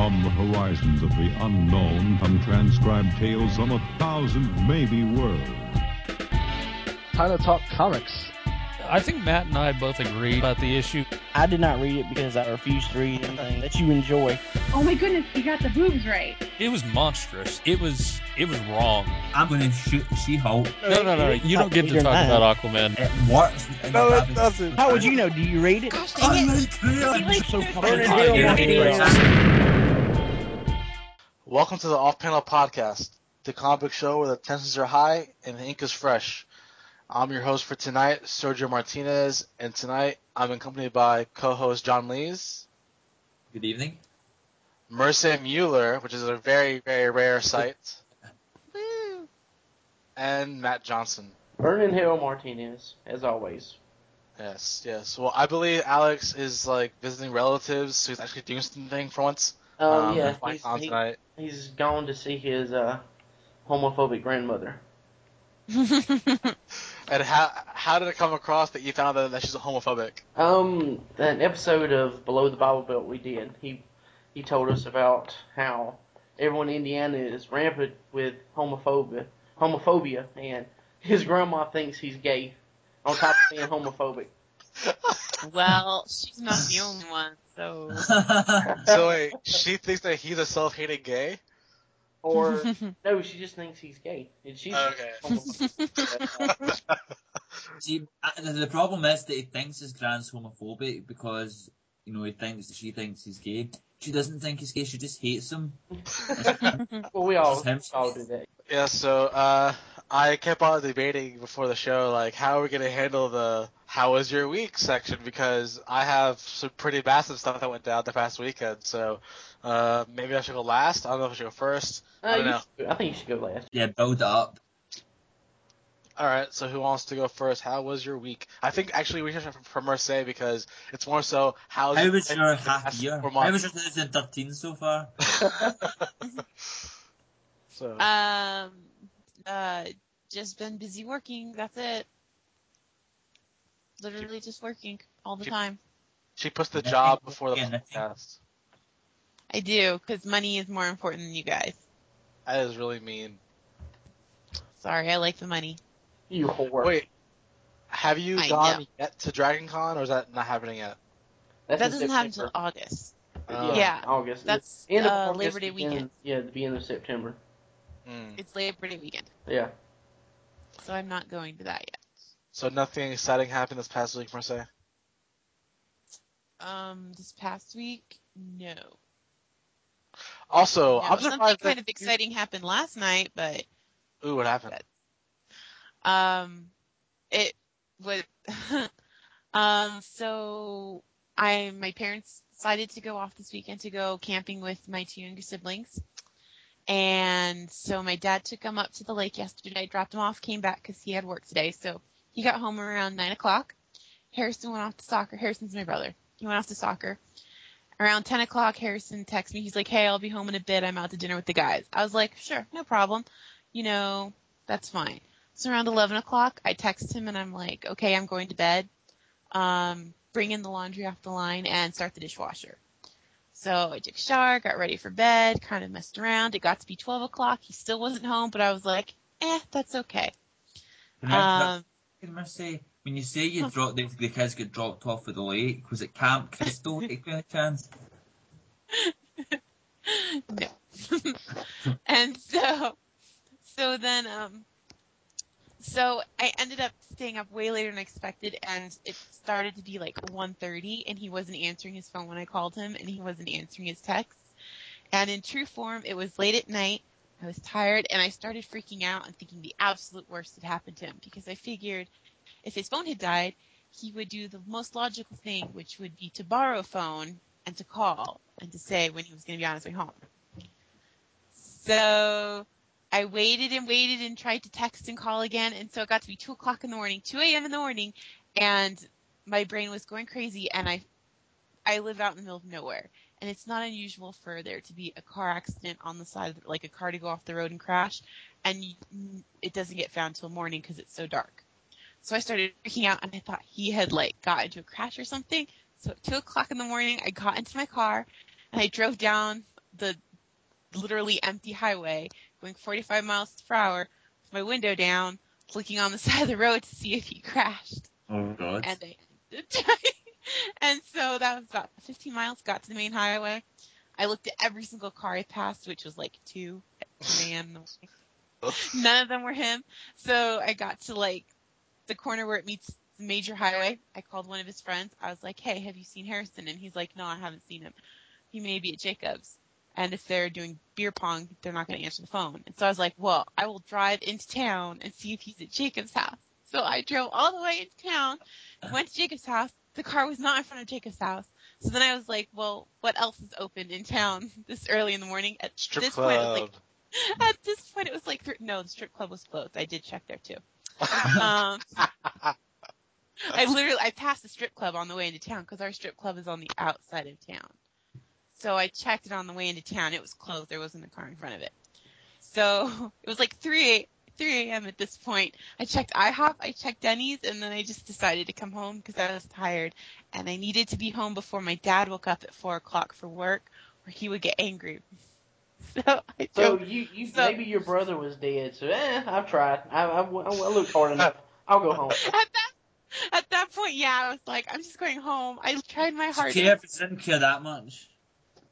On the horizons of the unknown come transcribed tales from a thousand maybe worlds. Time to talk comics. I think Matt and I both agree about the issue. I did not read it because I refuse to read anything that you enjoy. Oh my goodness, you got the boobs right. It was monstrous. It was it was wrong. I'm going to shoot She-Hulk. No, no, no. no. You don't get to talk about Aquaman. It works. No, it doesn't. How would you know? Do you read it? Gosh I dang it. like it. He likes So the- fucking Yeah, hard. Welcome to the Off Panel Podcast, the comic book show where the tensions are high and the ink is fresh. I'm your host for tonight, Sergio Martinez, and tonight I'm accompanied by co-host John Lees, Good evening. Merce Mueller, which is a very, very rare sight, and Matt Johnson. Vernon Hill Martinez, as always. Yes, yes. Well, I believe Alex is like visiting relatives, so he's actually doing something for once. Oh um, yeah, he's, he, he's gone to see his uh, homophobic grandmother. And how how did it come across that you found out that she's a homophobic? Um, an episode of Below the Bible Belt we did. He he told us about how everyone in Indiana is rampant with homophobia, homophobia, and his grandma thinks he's gay. On top of being homophobic. Well, she's not the only one, so. So wait, she thinks that he's a self-hating gay? Or no, she just thinks he's gay, and she's Okay. See, uh, the the problem is that he thinks his grand's homophobic because, you know, he thinks that she thinks he's gay. She doesn't think he's gay, she just hates him. well, we all, Just him. we all do that. Yeah, so uh, I kept on debating before the show, like how are we gonna handle the "How was your week?" section because I have some pretty massive stuff that went down the past weekend. So uh, maybe I should go last. I don't know if I should go first. Uh, I don't know. should- I think you should go last. Yeah, build up. All right, so who wants to go first? How was your week? I think actually we should start from Marseille because it's more so how. How was your half year? How was your 2013 so far? so um, uh, just been busy working. That's it. Literally just working all the She- time. she puts the job before the yeah, podcast. I do, because money is more important than you guys. That is really mean. Sorry, I like the money. You whore. Wait, have you I gone know. yet to Dragon Con, or is that not happening yet? That's that doesn't happen until August. Uh, Yeah, August. That's End of uh, August, Labor Day beginning- weekend. Yeah, the beginning of September. mm. It's Labor Day weekend, Yeah. so I'm not going to that yet. So nothing exciting happened this past week, Mercedes? Um, this past week, no. Also, No, I'm something kind of exciting happened last night, but Ooh, what happened? Um, it was, um, so I, my parents decided to go off this weekend to go camping with my two younger siblings. And so my dad took them up to the lake yesterday, dropped them off, came back because he had work today. So he got home around nine o'clock. Harrison went off to soccer. Harrison's my brother. He went off to soccer. Around 10 o'clock, Harrison texts me. He's like, hey, I'll be home in a bit. I'm out to dinner with the guys. I was like, sure, no problem. You know, that's fine. So around 11 o'clock, I text him and I'm like, okay, I'm going to bed. Um, bring in the laundry off the line and start the dishwasher. So I took a shower, got ready for bed, kind of messed around. It got to be 12 o'clock. He still wasn't home, but I was like, eh, that's okay. Um, Can I say, when you say you dropped the, the kids get dropped off at the lake, was it Camp Crystal by any chance? no. and so, so then, um, so I ended up staying up way later than expected, and it started to be like 1.30, and he wasn't answering his phone when I called him, and he wasn't answering his texts. And in true form, it was late at night. I was tired, and I started freaking out and thinking the absolute worst had happened to him because I figured if his phone had died, he would do the most logical thing, which would be to borrow a phone and to call and to say when he was going to be on his way home. So I waited and waited and tried to text and call again, and so it got to be two o'clock in the morning, two a.m. in the morning, and my brain was going crazy. And I, I live out in the middle of nowhere, and it's not unusual for there to be a car accident on the side, of the, like a car to go off the road and crash, and you, it doesn't get found till morning because it's so dark. So I started freaking out, and I thought he had like got into a crash or something. So at two o'clock in the morning, I got into my car, and I drove down the literally empty highway, going 45 miles per hour, with my window down, looking on the side of the road to see if he crashed. Oh god. And I and so that was about 15 miles. Got to the main highway. I looked at every single car I passed, which was like two at 2 a.m. in the morning. None of them were him. So I got to like the corner where it meets the major highway. I called one of his friends. I was like, "Hey, have you seen Harrison?" And he's like, "No, I haven't seen him. He may be at Jacobs." And if they're doing beer pong, they're not going to answer the phone. And so I was like, "Well, I will drive into town and see if he's at Jacobs' house." So I drove all the way into town, went to Jacob's house. The car was not in front of Jacob's house. So then I was like, well, what else is open in town this early in the morning? At Strip this point, it was club. like, at this point, it was like, th- no, the strip club was closed. I did check there too. Um, I literally, I passed the strip club on the way into town because our strip club is on the outside of town. So I checked it on the way into town. It was closed. There wasn't a car in front of it. So it was like 3 a, 3 a.m. at this point. I checked IHOP, I checked Denny's, and then I just decided to come home because I was tired and I needed to be home before my dad woke up at 4 o'clock for work or he would get angry. So I So drove. you, you So- maybe your brother was dead. So eh, I've tried. I, I, I looked hard enough. I'll go home. At that, at that point, yeah, I was like, I'm just going home. I tried my It's hardest. okay if it didn't care that much.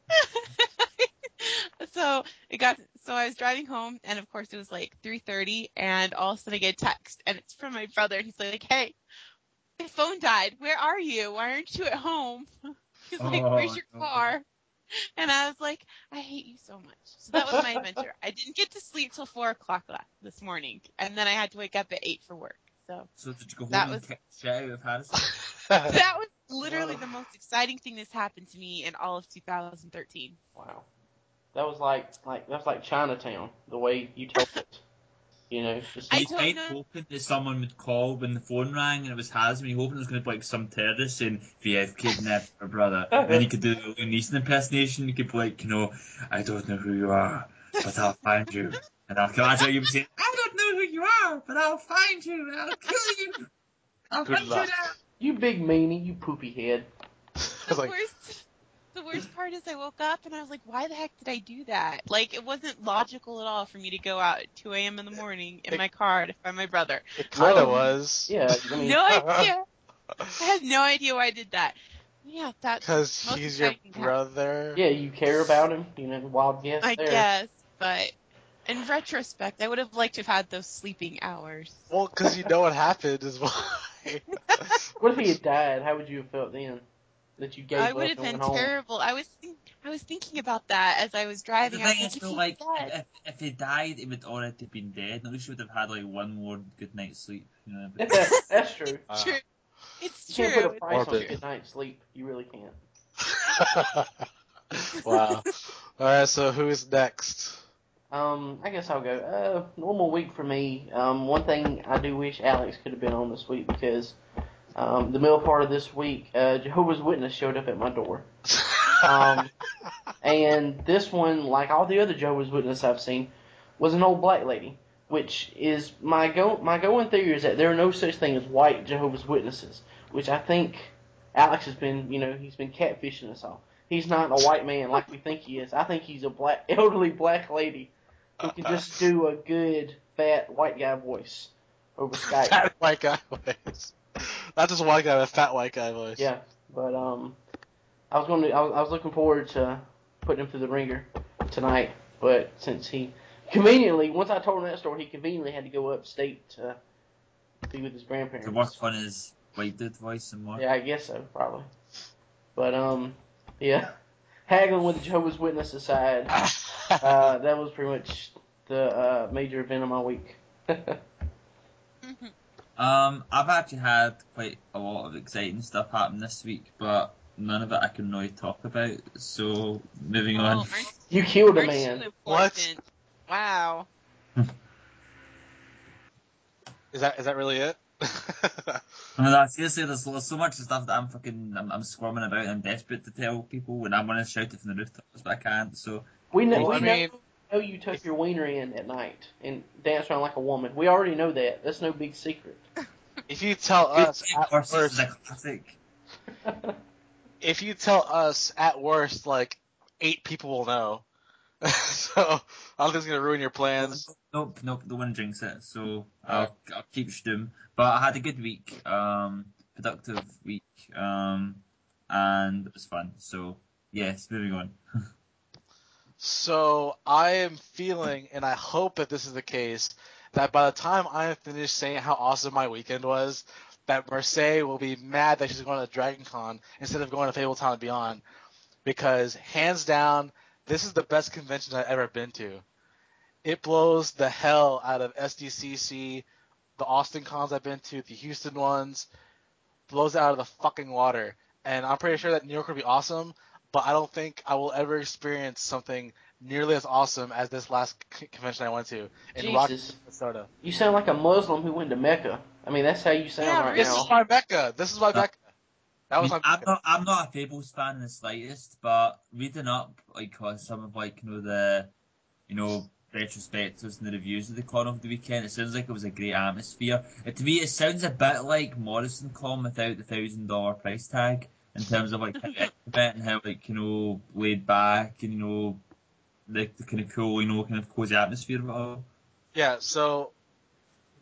so it got so I was driving home and of course it was like 3:30 and all of a sudden I get a text and it's from my brother and he's like, "Hey, my phone died. Where are you? Why aren't you at home?" He's like, Oh, "Where's your no. car?" And I was like, "I hate you so much." So that was my adventure. I didn't get to sleep till four o'clock la- this morning, and then I had to wake up at eight for work. So So did you go home That was- kick shit of Harrison? that was literally the most exciting thing that's happened to me in all of 2013. Wow. That was like like that was like Chinatown. The way you told it. You know, just I He don't know. hoping that someone would call when the phone rang and it was Hasm. He hoping it was going to be like some terrorist saying, VF kidnapped my brother. and then he could do the Liam Neeson impersonation. He could be like, you know, I don't know who you are, but I'll find you. And I'll come out you saying, I don't know who you are, but I'll find you and I'll kill you. I'll Good hunt you luck. down. you big meanie, you poopy head. I The was like, worst, the worst part is I woke up and I was like, why the heck did I do that? Like, it wasn't logical at all for me to go out at 2 a.m. in the morning in It- my car to find my brother. it kind of um, Well, was. Yeah, I mean, No idea. I had no idea why I did that. Yeah, that Because he's your exciting to brother. yeah, you care about him. You know, wild guess I there. guess, but in retrospect, I would have liked to have had those sleeping hours. Well, because you know what happened is why. What if he had died? How would you have felt then? That you gave I would have been went home? terrible. I was think, I was thinking about that as I was The driving. I was is, like, if like, if, if he died, he would already been dead. At least you would have had like one more good night's sleep. You know, but That's true. Uh, true. It's You can't put a price on a good night's sleep. You really can't. wow. Alright, so who's next? Um, I guess I'll go. Uh, normal week for me. Um, one thing I do wish Alex could have been on this week because um, the middle part of this week, uh, Jehovah's Witness showed up at my door. Um, and this one, like all the other Jehovah's Witnesses I've seen, was an old black lady. Which is my go my going theory is that there are no such thing as white Jehovah's Witnesses, which I think Alex has been you know he's been catfishing us all. He's not a white man like we think he is. I think he's a black elderly black lady who can just do a good fat white guy voice over Skype. fat white guy voice. Not just a white guy, but a fat white guy voice. Yeah, but um, I was going to I was, I was looking forward to putting him through the ringer tonight, but since he conveniently once I told him that story, he conveniently had to go upstate to be with his grandparents. to work on his white dude voice and more. Yeah, I guess so, probably. But um, yeah, haggling with the Jehovah's Witness aside, uh, that was pretty much the uh, major event of my week. Um, I've actually had quite a lot of exciting stuff happen this week, but none of it I can really talk about. So moving Oh, on. aren't, you killed a man. What? Wow. is that is that really it? I mean, like, seriously, there's, there's so much stuff that I'm fucking I'm, I'm squirming about. and I'm desperate to tell people, and I want to shout it from the rooftops, but I can't. So We know, Well, we I mean- know you tuck your wiener in at night and dance around like a woman. We already know that. That's no big secret. if you tell us at Horses is worst, a classic. if you tell us at worst, like eight people will know. so I don't think it's gonna ruin your plans. Nope, nope, the one drinks it, so I'll, I'll keep Stum. But I had a good week, um, productive week, um, and it was fun. So yes, moving on. So I am feeling, and I hope that this is the case, that by the time I am finished saying how awesome my weekend was, that Mercedes will be mad that she's going to Dragon Con instead of going to Fabletown and Beyond. Because hands down, this is the best convention I've ever been to. It blows the hell out of SDCC, the Austin cons I've been to, the Houston ones, blows out of the fucking water. And I'm pretty sure that New York will be awesome, but I don't think I will ever experience something nearly as awesome as this last c- convention I went to in Rochester. Minnesota. You sound like a Muslim who went to Mecca. I mean, that's how you sound Yeah, right This now. This is my Mecca. This is my Mecca. That was I mean, my I'm not I'm not a Fables fan in the slightest, but reading up like on some of like you know the you know retrospectives and the reviews of the con over the weekend, it sounds like it was a great atmosphere. Uh, to me, it sounds a bit like Morrison Con without the thousand dollar price tag in terms of like event and how like you know laid back and you know the, the kind of cool you know kind of cozy atmosphere of it all. Yeah, so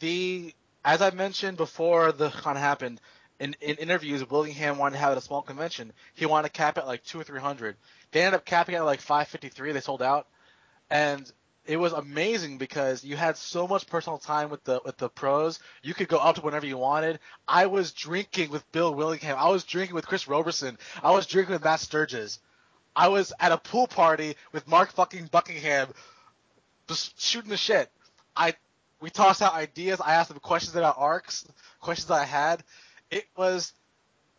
the as I mentioned before the con happened, in, in interviews, Willingham wanted to have it a small convention. He wanted to cap it at like two or three hundred. They ended up capping it at like five fifty three. They sold out, and it was amazing because you had so much personal time with the with the pros. You could go up to whenever you wanted. I was drinking with Bill Willingham. I was drinking with Chris Roberson. I was drinking with Matt Sturges. I was at a pool party with Mark fucking Buckingham, just shooting the shit. I we tossed out ideas. I asked them questions about arcs, questions I had. It was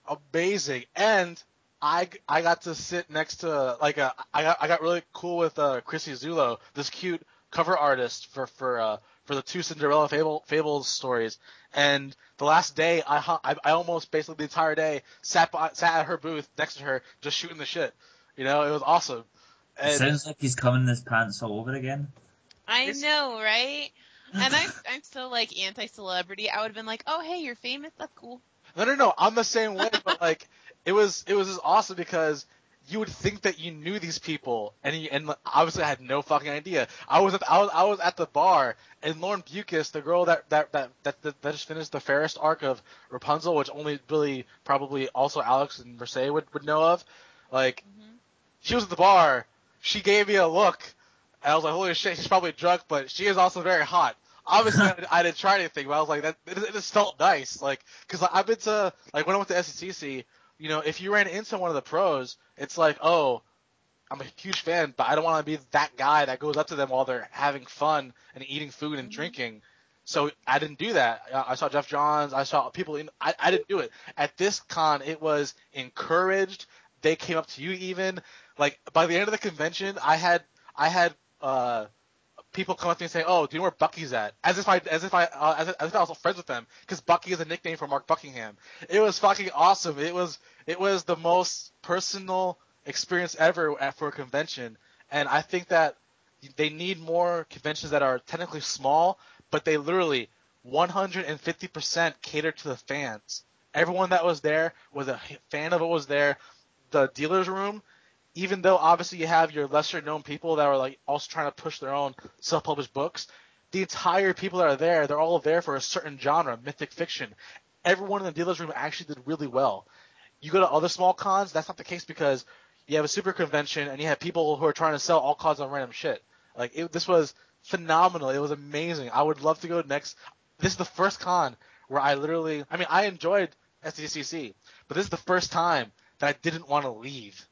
amazing, and I I got to sit next to like a I got I got really cool with uh, Chrissie Zullo, this cute cover artist for for uh, for the two Cinderella Fable Fables stories. And the last day, I I, I almost basically the entire day sat by, sat at her booth next to her, just shooting the shit. You know, it was awesome. It sounds like he's coming in his pants all over again. I know, right? And I'm I'm so like anti-celebrity. I would have been like, oh hey, you're famous. That's cool. No, no, no. I'm the same way, but like, it was it was just awesome because you would think that you knew these people, and you, and obviously I had no fucking idea. I was at I was I was at the bar, and Lauren Beukes, the girl that that that that, that, that just finished the fairest arc of Rapunzel, which only really probably also Alex and Mercedes would would know of, like, mm-hmm. she was at the bar. She gave me a look, and I was like, holy shit, she's probably drunk, but she is also very hot. Obviously, I, I didn't try anything, but I was like, that it, it just felt nice, like, because I've been to like when I went to SDCC, you know, if you ran into one of the pros, it's like, oh, I'm a huge fan, but I don't want to be that guy that goes up to them while they're having fun and eating food and drinking. So I didn't do that. I I saw Geoff Johns. I saw people. In, I, I didn't do it. At this con, it was encouraged. They came up to you even. Like by the end of the convention, I had I had uh, people come up to me and say, "Oh, do you know where Bucky's at?" As if I as if I uh, as, if, as if I was friends with them because Bucky is a nickname for Mark Buckingham. It was fucking awesome. It was it was the most personal experience ever at, for a convention, and I think that they need more conventions that are technically small, but they literally 150% cater to the fans. Everyone that was there was a fan of what was there. The dealer's room, even though obviously you have your lesser known people that are like also trying to push their own self published books, the entire people that are there, they're all there for a certain genre, mythic fiction. Everyone in the dealer's room actually did really well. You go to other small cons, that's not the case because you have a super convention and you have people who are trying to sell all kinds of random shit. Like it, this was phenomenal. It was amazing. I would love to go next. This is the first con where I literally, I mean, I enjoyed SDCC, but this is the first time that I didn't want to leave.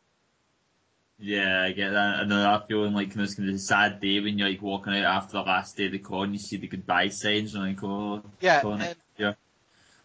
Yeah, I get that. I know feeling like kind of it's kind of a sad day when you're like walking out after the last day of the con, you see the goodbye signs and like, oh, Yeah, con and- yeah.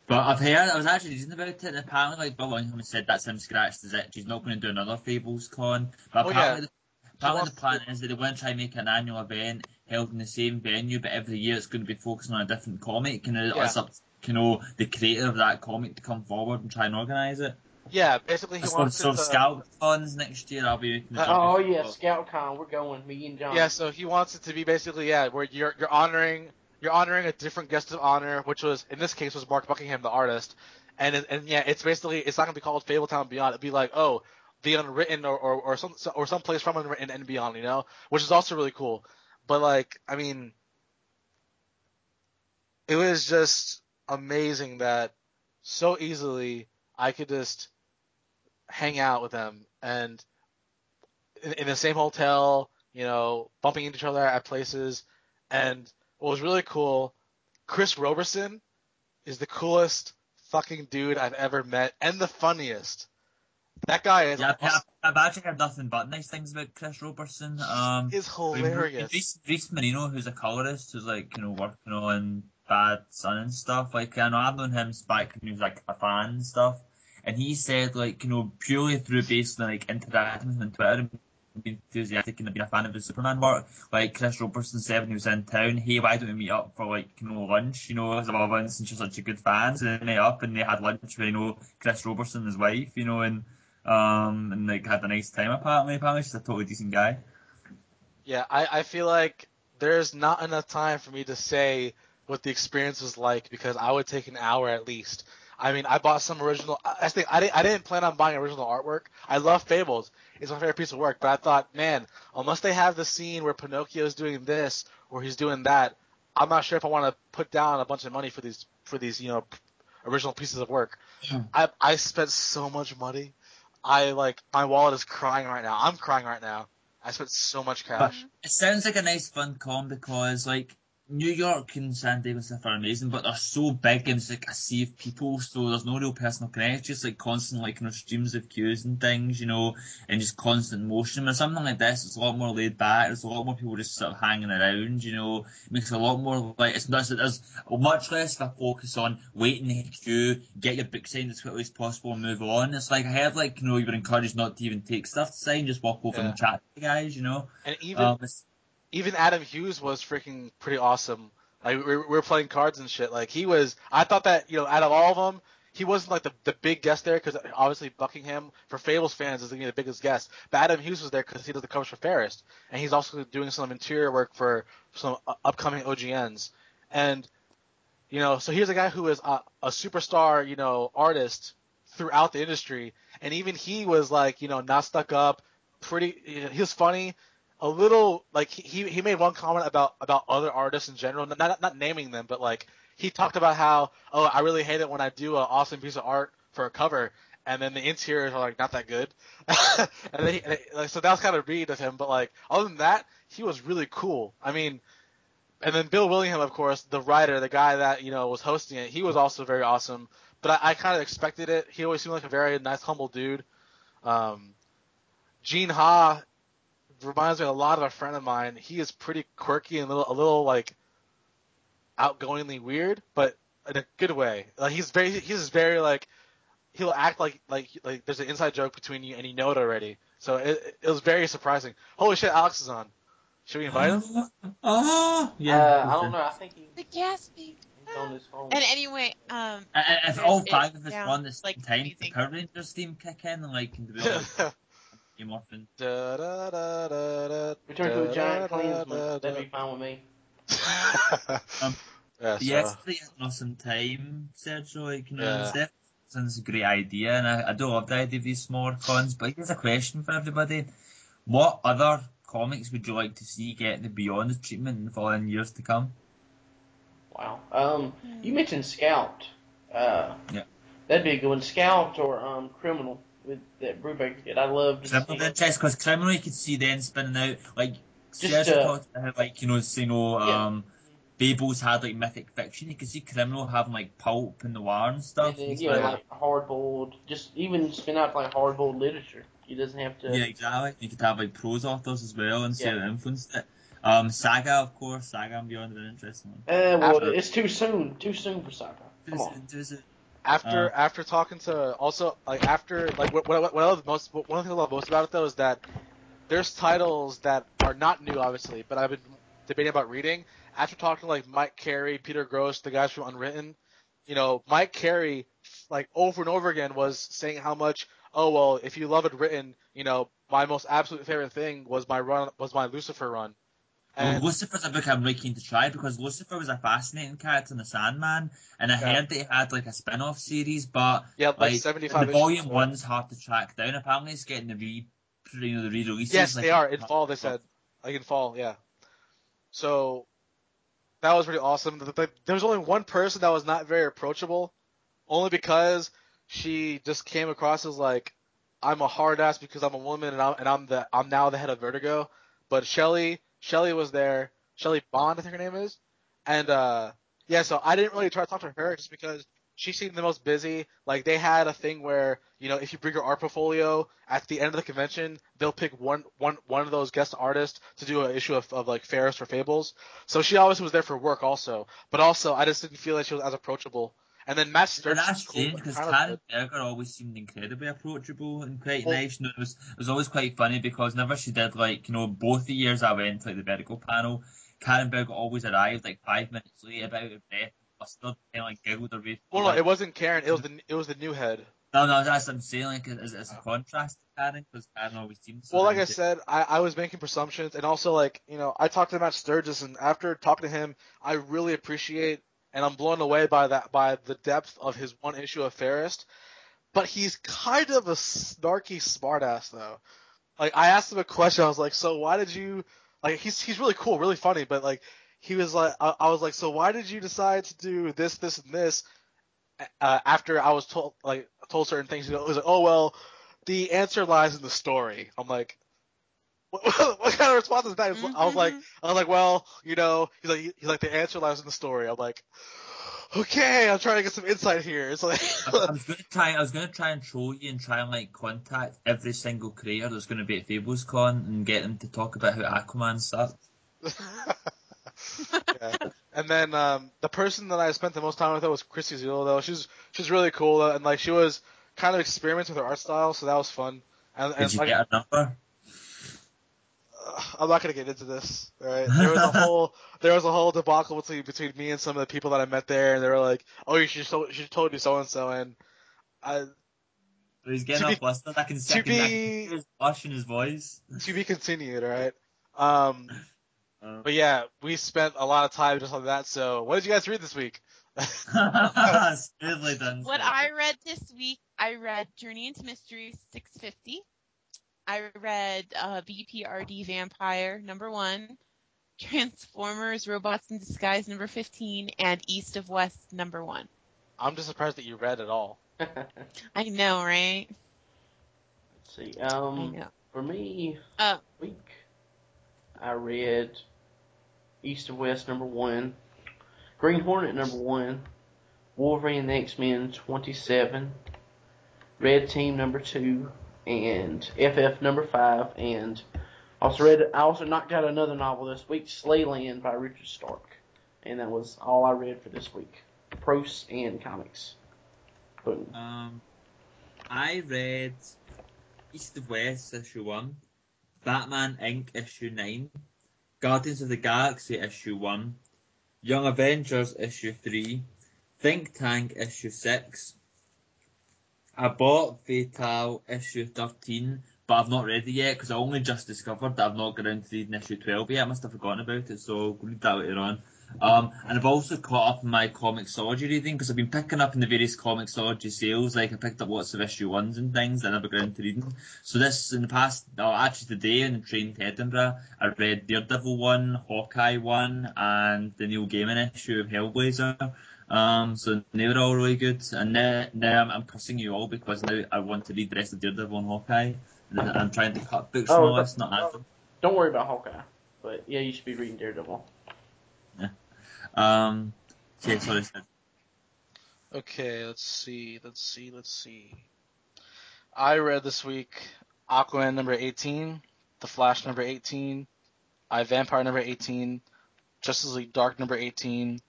But I've heard, I was actually reading about it, and apparently, like, Bill Willingham has said that's him scratched his itch. He's not going to do another Fables con. But Oh, apparently, yeah. apparently the plan is that they want to try and make an annual event held in the same venue, but every year it's going to be focusing on a different comic. And Yeah. it's up to, you know, the creator of that comic to come forward and try and organise it. Yeah, basically he It's wants sort it to, uh, scout cons next year. I'll be making the Oh jump. yeah, ScoutCon, we're going. Me and John. Yeah, so he wants it to be basically yeah, where you're you're honoring you're honoring a different guest of honor, which was in this case was Mark Buckingham, the artist, and and yeah, it's basically it's not gonna be called Fabletown Beyond. It'd be like oh, the Unwritten or or or some or some place from Unwritten and beyond, you know, which is also really cool. But like, I mean, it was just amazing that so easily I could just hang out with them and in, in the same hotel, you know, bumping into each other at places. And what was really cool, Chris Roberson is the coolest fucking dude I've ever met and the funniest. That guy is Yeah, I've, I've actually heard nothing but nice things about Chris Roberson. Um, is hilarious. Reese, Reese Marino, who's a colorist, who's like you know working on Bad Son and stuff. Like I know I've known him back when he was like a fan and stuff, and he said like you know purely through basically like interacting on Twitter and being enthusiastic and being a fan of his Superman work. Like Chris Roberson said when he was in town, hey, why don't we meet up for like you know lunch? You know, as a lot of us since you're such a good fan. So they met up and they had lunch with you know Chris Roberson, his wife, you know, and um and like had a nice time. Apparently, apparently she's a totally decent guy. Yeah, I, I feel like there's not enough time for me to say what the experience was like because I would take an hour at least. I mean, I bought some original. I think I didn't. I didn't plan on buying original artwork. I love Fables. It's my favorite piece of work. But I thought, man, unless they have the scene where Pinocchio is doing this or he's doing that, I'm not sure if I want to put down a bunch of money for these for these you know original pieces of work. Yeah. I I spent so much money. I like my wallet is crying right now. I'm crying right now. I spent so much cash. It sounds like a nice fun con because like New York and San Diego and stuff are amazing, but they're so big and it's like a sea of people, so there's no real personal connection. Just like constant like you know streams of queues and things, you know, and just constant motion. Or something like this, it's a lot more laid back. There's a lot more people just sort of hanging around, you know. It makes it a lot more like it's not. There's much less of a focus on waiting in the queue, get your book signed as quickly as possible, and move on. It's like I have like you know you were encouraged not to even take stuff to sign, just walk over Yeah. and chat to the guys, you know. And even Um, it's- even Adam Hughes was freaking pretty awesome. Like we were, we were playing cards and shit. Like he was. I thought that you know out of all of them, he wasn't like the, the big guest there because obviously Buckingham for Fables fans is gonna be the biggest guest. But Adam Hughes was there because he does the covers for Fairest, and he's also doing some interior work for some uh, upcoming OGNs. And you know, so here's a guy who is a, a superstar, you know, artist throughout the industry, and even he was like, you know, not stuck up, pretty. He was funny a little like he he made one comment about about other artists in general, not not, naming them, but like he talked about how oh I really hate it when I do an awesome piece of art for a cover and then the interiors are like not that good, and then he, like so that was kind of read of him, but like other than that he was really cool. I mean. And then Bill Willingham, of course, the writer, the guy that you know was hosting it, he was also very awesome. But I, I kind of expected it. He always seemed like a very nice, humble dude. Um, Gene Ha reminds me a lot of a friend of mine. He is pretty quirky and a little, a little like outgoingly weird, but in a good way. Like he's very, he's very like he'll act like like like there's an inside joke between you and you know it already. So it, it was very surprising. Holy shit, Alex is on. Should we invite him? Oh, yeah. uh, I don't know. I think he, The gas me. he's on his phone. And anyway, um, I- I- If There's all it five of us down, on the same like, time, the Power Rangers theme kick in and like can do it Game Morphin. Da, da, da, da, da, Return to a da, giant da, da, clansman. That'd be fine with me. Um, yeah, so, Yesterday had an awesome time, Sergio. Like, you know, Yeah. Steph sounds a great idea, and I, I do love the idea of these smaller cons. But here's a question for everybody: What other comics would you like to see get the Beyond treatment in the following years to come? Wow. Um, you mentioned Scout. Uh, Yeah. That'd be a good one. Scout or um, Criminal with that Brubaker did. I love to see Criminal it. interest because criminal you could see then spinning out like Just, Sergio uh, talked about like you know, so, you know, Yeah. um. Babel's had like mythic fiction. You can see criminal having like pulp and noir and stuff. And then, It's you know, like- like hard boiled, just even spin out like hard boiled literature. He doesn't have to. Yeah, exactly. You could have like prose authors as well and see Yeah. how it influenced it. Um, Saga, of course, Saga and Beyond are an interesting one. Uh, well, After- it's too soon. Too soon for Saga. Come Does on. it- does it- after Uh, after talking to also like after like what what, what I love most one of the things I love most about it though is that there's titles that are not new obviously, but I've been debating about reading. After talking to like Mike Carey, Peter Gross, the guys from Unwritten, you know, Mike Carey like over and over again was saying how much oh well if you love it written, you know, my most absolute favorite thing was my run was my Lucifer run. Well, And Lucifer's a book I'm really keen to try because Lucifer was a fascinating character in the Sandman, and I Yeah. heard that he had like a spin-off series, but yeah, like, like 75 the volume issues. one's hard to track down. Apparently, it's getting the re, you know, the re-releases. Yes, like, they are in fall. They said like in fall, yeah. So that was pretty awesome. The- the- There was only one person that was not very approachable, only because she just came across as like I'm a hard ass because I'm a woman and I'm and I'm the I'm now the head of Vertigo. But Shelly Shelly was there. Shelly Bond, I think her name is, and uh yeah. So I didn't really try to talk to her just because she seemed the most busy. Like they had a thing where you know if you bring your art portfolio at the end of the convention, they'll pick one one one of those guest artists to do an issue of, of like Fairest or Fables. So she always was there for work also, but also I just didn't feel like she was as approachable. And then Matt And Sturges that's strange because Karen Berger always seemed incredibly approachable and quite Well- nice. You know, it was it was always quite funny because whenever she did like you know both the years I went to like the medical panel, Karen Berger always arrived like five minutes late, about a breath, flustered, kind of like giggled her way. Well, no, it wasn't Karen. It was the it was the new head. No, no, that's what I'm saying. Like, it's, it's a contrast to Karen because Karen always seems. so Well, like I said, I, I was making presumptions, and also like you know, I talked to Matt Sturges, and after talking to him, I really appreciate, and I'm blown away by that by the depth of his one issue of Fairest. But he's kind of a snarky smartass, though. Like I asked him a question, I was like, "So why did you?" Like he's he's really cool, really funny, but like he was like, I, I was like, "So why did you decide to do this, this, and this?" Uh, after I was told like told certain things, you know, it was like, "Oh well." the answer lies in the story. I'm like, what, what kind of response is that? I was like, I was like, well, you know, he's like, he's like, the answer lies in the story. I'm like, okay, I'm trying to get some insight here. It's like, I I was gonna try. I was gonna try and troll you and try and like contact every single creator that's gonna be at FablesCon and get them to talk about how Aquaman sucked. yeah. And then um, the person that I spent the most time with though was Chrissie Zullo though. She's she's really cool and like she was kind of experimenting with her art style, so that was fun. And, Did you like, get a number? Uh, I'm not gonna get into this. All right, there was a whole there was a whole debacle between between me and some of the people that I met there, and they were like, "Oh, you should so, you should totally do so and so," and I So he's getting To all be- flustered. I can, to I can, I can be- hear his blush in his voice. to be continued. All right. Um, Uh, but yeah, we spent a lot of time just on that. So, what did you guys read this week? Smoothly done. What. I read this week, I read Journey into Mystery 650. I read uh, BPRD Vampire number one, Transformers Robots in Disguise number 15, and East of West number one. I'm just surprised that you read it all. I know, right? Let's see. Um, for me, Uh. week, I read East of West number one, Green Hornet number one, Wolverine and the X Men 27, Red Team number two, and FF number five, and also read. I also knocked out another novel this week, Slayground by Richard Stark, and that was all I read for this week. Prose and comics. Boom. Um, I read East of West issue one, Batman Inc. issue nine, Guardians of the Galaxy issue one, Young Avengers issue three, Think Tank issue six. I bought Fatale issue thirteen, but I've not read it yet because I only just discovered that I've not got around to reading issue twelve yet. I must have forgotten about it, so I'll read that later on. Um, and I've also caught up in my Comixology reading because I've been picking up in the various Comixology sales. Like I picked up lots of issue ones and things that I never got into reading. So this in the past, oh, actually today in the train to Edinburgh, I read Daredevil one, Hawkeye one, and the Neil Gaiman issue of Hellblazer. Um, so they were all really good. And now, now I'm, I'm cussing you all because now I want to read the rest of Daredevil and Hawkeye. And I'm trying to cut books from Oh, my but- list, not add them. Don't worry about Hawkeye, but yeah, you should be reading Daredevil. Um, yeah, sorry, Sid. Okay, let's see, let's see, let's see. I read this week Aquaman number 18, The Flash number 18, I Vampire number 18, Justice League Dark number 18,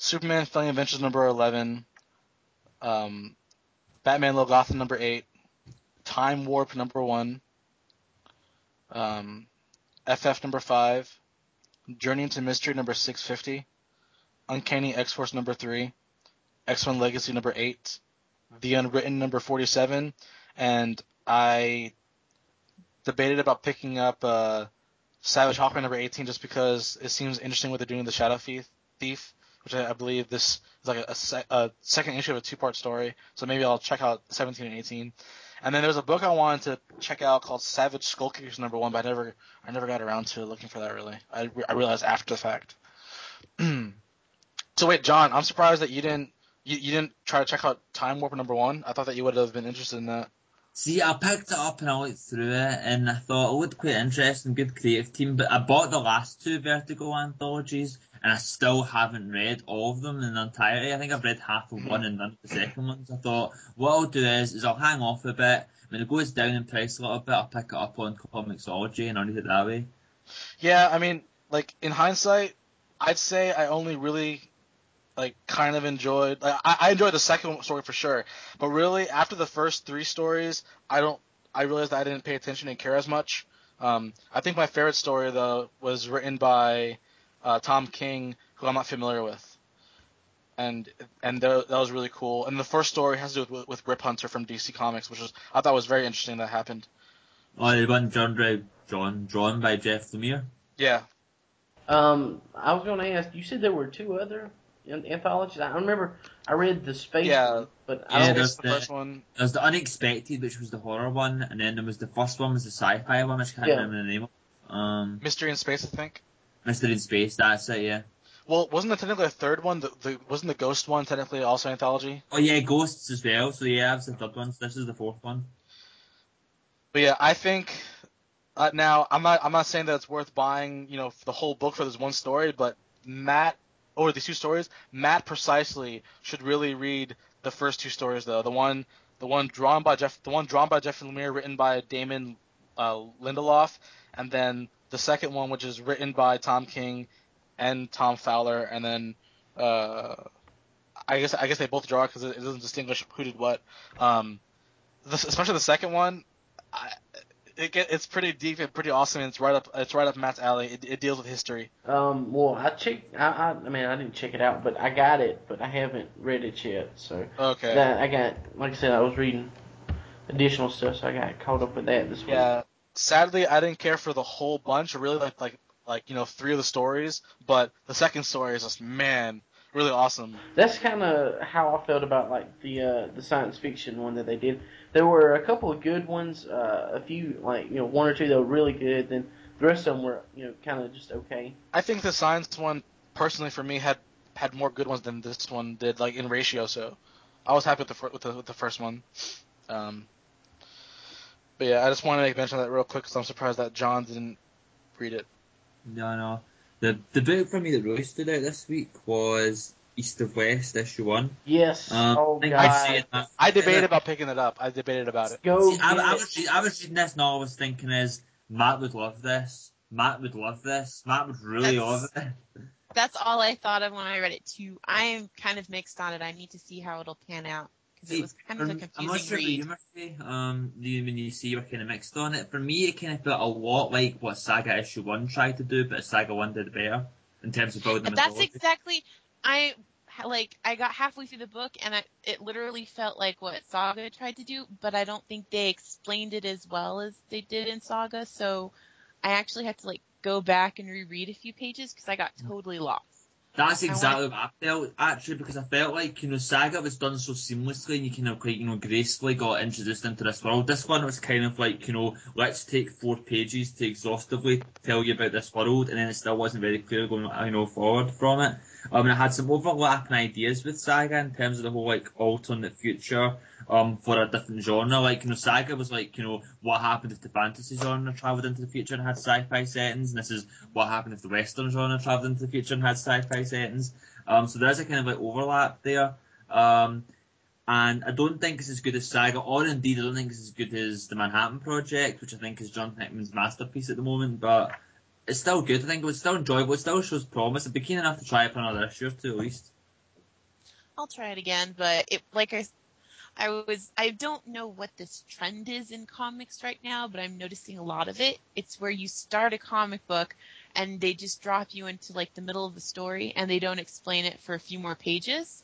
Superman Family Adventures number 11, um, Batman Gotham number 8, Time Warp number 1, um, FF number 5, Journey into Mystery number 650, Uncanny X-Force number 3, X-Men Legacy number 8, The Unwritten number 47, and I debated about picking up uh, Savage Hawkman number 18 just because it seems interesting what they're doing with the Shadow Thief which I, I believe this is like a, a, sec, a second issue of a two-part story. So maybe I'll check out 17 and 18. And then there's a book I wanted to check out called Savage Skull Kickers number one, but I never I never got around to looking for that really. I, I realized after the fact. so wait, John, I'm surprised that you didn't you, you didn't try to check out Time Warp number one. I thought that you would have been interested in that. See, I picked it up and I looked through it, and I thought oh, it looked quite interesting, good creative team. But I bought the last two Vertigo anthologies, and I still haven't read all of them in entirety. I think I've read half of one hmm. and none of the second ones. I thought what I'll do is, is I'll hang off a bit. When it goes down in price a little bit, I'll pick it up on Comixology and I'll read it that way. Yeah, I mean, like in hindsight, I'd say I only really like kind of enjoyed. Like, I, I enjoyed the second story for sure, but really after the first three stories, I don't. I realized that I didn't pay attention and care as much. Um, I think my favorite story though was written by uh, Tom King, who I'm not familiar with, and and that, that was really cool. And the first story has to do with, with Rip Hunter from DC Comics, which was I thought was very interesting that happened. Oh, the one drawn, drawn, drawn by Jeff Lemire. Yeah. Um, I was going to ask. You said there were two other anthologies. I remember I read the space Yeah. one, but Yeah, I don't. there's the the- first one. There's the Unexpected, which was the horror one, and then there was the first one was the sci-fi one, which I can't Yeah. remember the name of. Um, Mystery in Space, I think. Mystery in Space, that's it, yeah. Well, wasn't there technically a third one? The, the wasn't the Ghost one technically also anthology? Oh yeah, Ghosts as well, so yeah, that's the third one, so this is the fourth one. But yeah, I think uh, now I'm not I'm not saying that it's worth buying, you know, the whole book for this one story, but Matt or these two stories, Matt precisely should really read the first two stories though. The one the one drawn by Jeff the one drawn by Jeff Lemire, written by Damon uh, Lindelof, and then the second one which is written by Tom King and Tom Fowler, and then uh, I guess I guess they both draw because it, it doesn't distinguish who did what. Um, especially the second one, I, it get, it's pretty deep and pretty awesome, and it's right up it's right up Matt's alley. It, it deals with history. Um, well, I checked. I, I, I mean, I didn't check it out, but I got it, but I haven't read it yet. So Okay. that I got, like I said, I was reading additional stuff, so I got caught up with that this week. Yeah. Sadly, I didn't care for the whole bunch. I really like like like you know three of the stories, but the second story is just man really awesome. That's kind of how I felt about like the uh, the science fiction one that they did. There were a couple of good ones, uh, a few like you know one or two that were really good. Then the rest of them were you know kind of just okay. I think the science one personally for me had had more good ones than this one did, like in ratio. So I was happy with the fir- with the, with the first one. Um, but yeah, I just want to make mention of that real quick because I'm surprised that John didn't read it. No, no. The the book for me that really stood out this week was East of West issue one. Yes. Um, oh I God. I've that. I debated about picking it up. I debated about it. Go See, I, I was read- I was reading this and all I was thinking is Matt would love this. Matt would love this. Matt would really love That's- it. That's all I thought of when I read it too. I am kind of mixed on it. I need to see how it'll pan out because it was kind of a I'm- I'm not sure read. about you, Murphy. Um, the, when you see you're kind of mixed on it. For me, it kind of felt a lot like what Saga issue one tried to do, but Saga one did better in terms of building the that's mythology. exactly I like I got halfway through the book and I, it literally felt like what Saga tried to do, but I don't think they explained it as well as they did in Saga. So I actually had to like go back and reread a few pages because I got totally lost. That's I exactly what I felt actually because I felt like you know Saga was done so seamlessly and you kind of quite you know gracefully got introduced into this world. This one was kind of like you know let's take four pages to exhaustively tell you about this world and then it still wasn't very clear going you know forward from it. I mean, I had some overlapping ideas with Saga in terms of the whole like alternate future um for a different genre. Like you know Saga was like you know what happened if the fantasy genre travelled into the future and had sci-fi settings, and this is what happened if the western genre travelled into the future and had sci-fi settings. Um, so there's a kind of like overlap there. Um, and I don't think it's as good as Saga, or indeed I don't think it's as good as the Manhattan Project, which I think is John Hickman's masterpiece at the moment. But it's still good. I think it was still enjoyable. It still shows promise. I'd be keen enough to try it for another issue or two at least. I'll try it again, but it like I I was I don't know what this trend is in comics right now, but I'm noticing a lot of it. It's where you start a comic book and they just drop you into like the middle of the story and they don't explain it for a few more pages.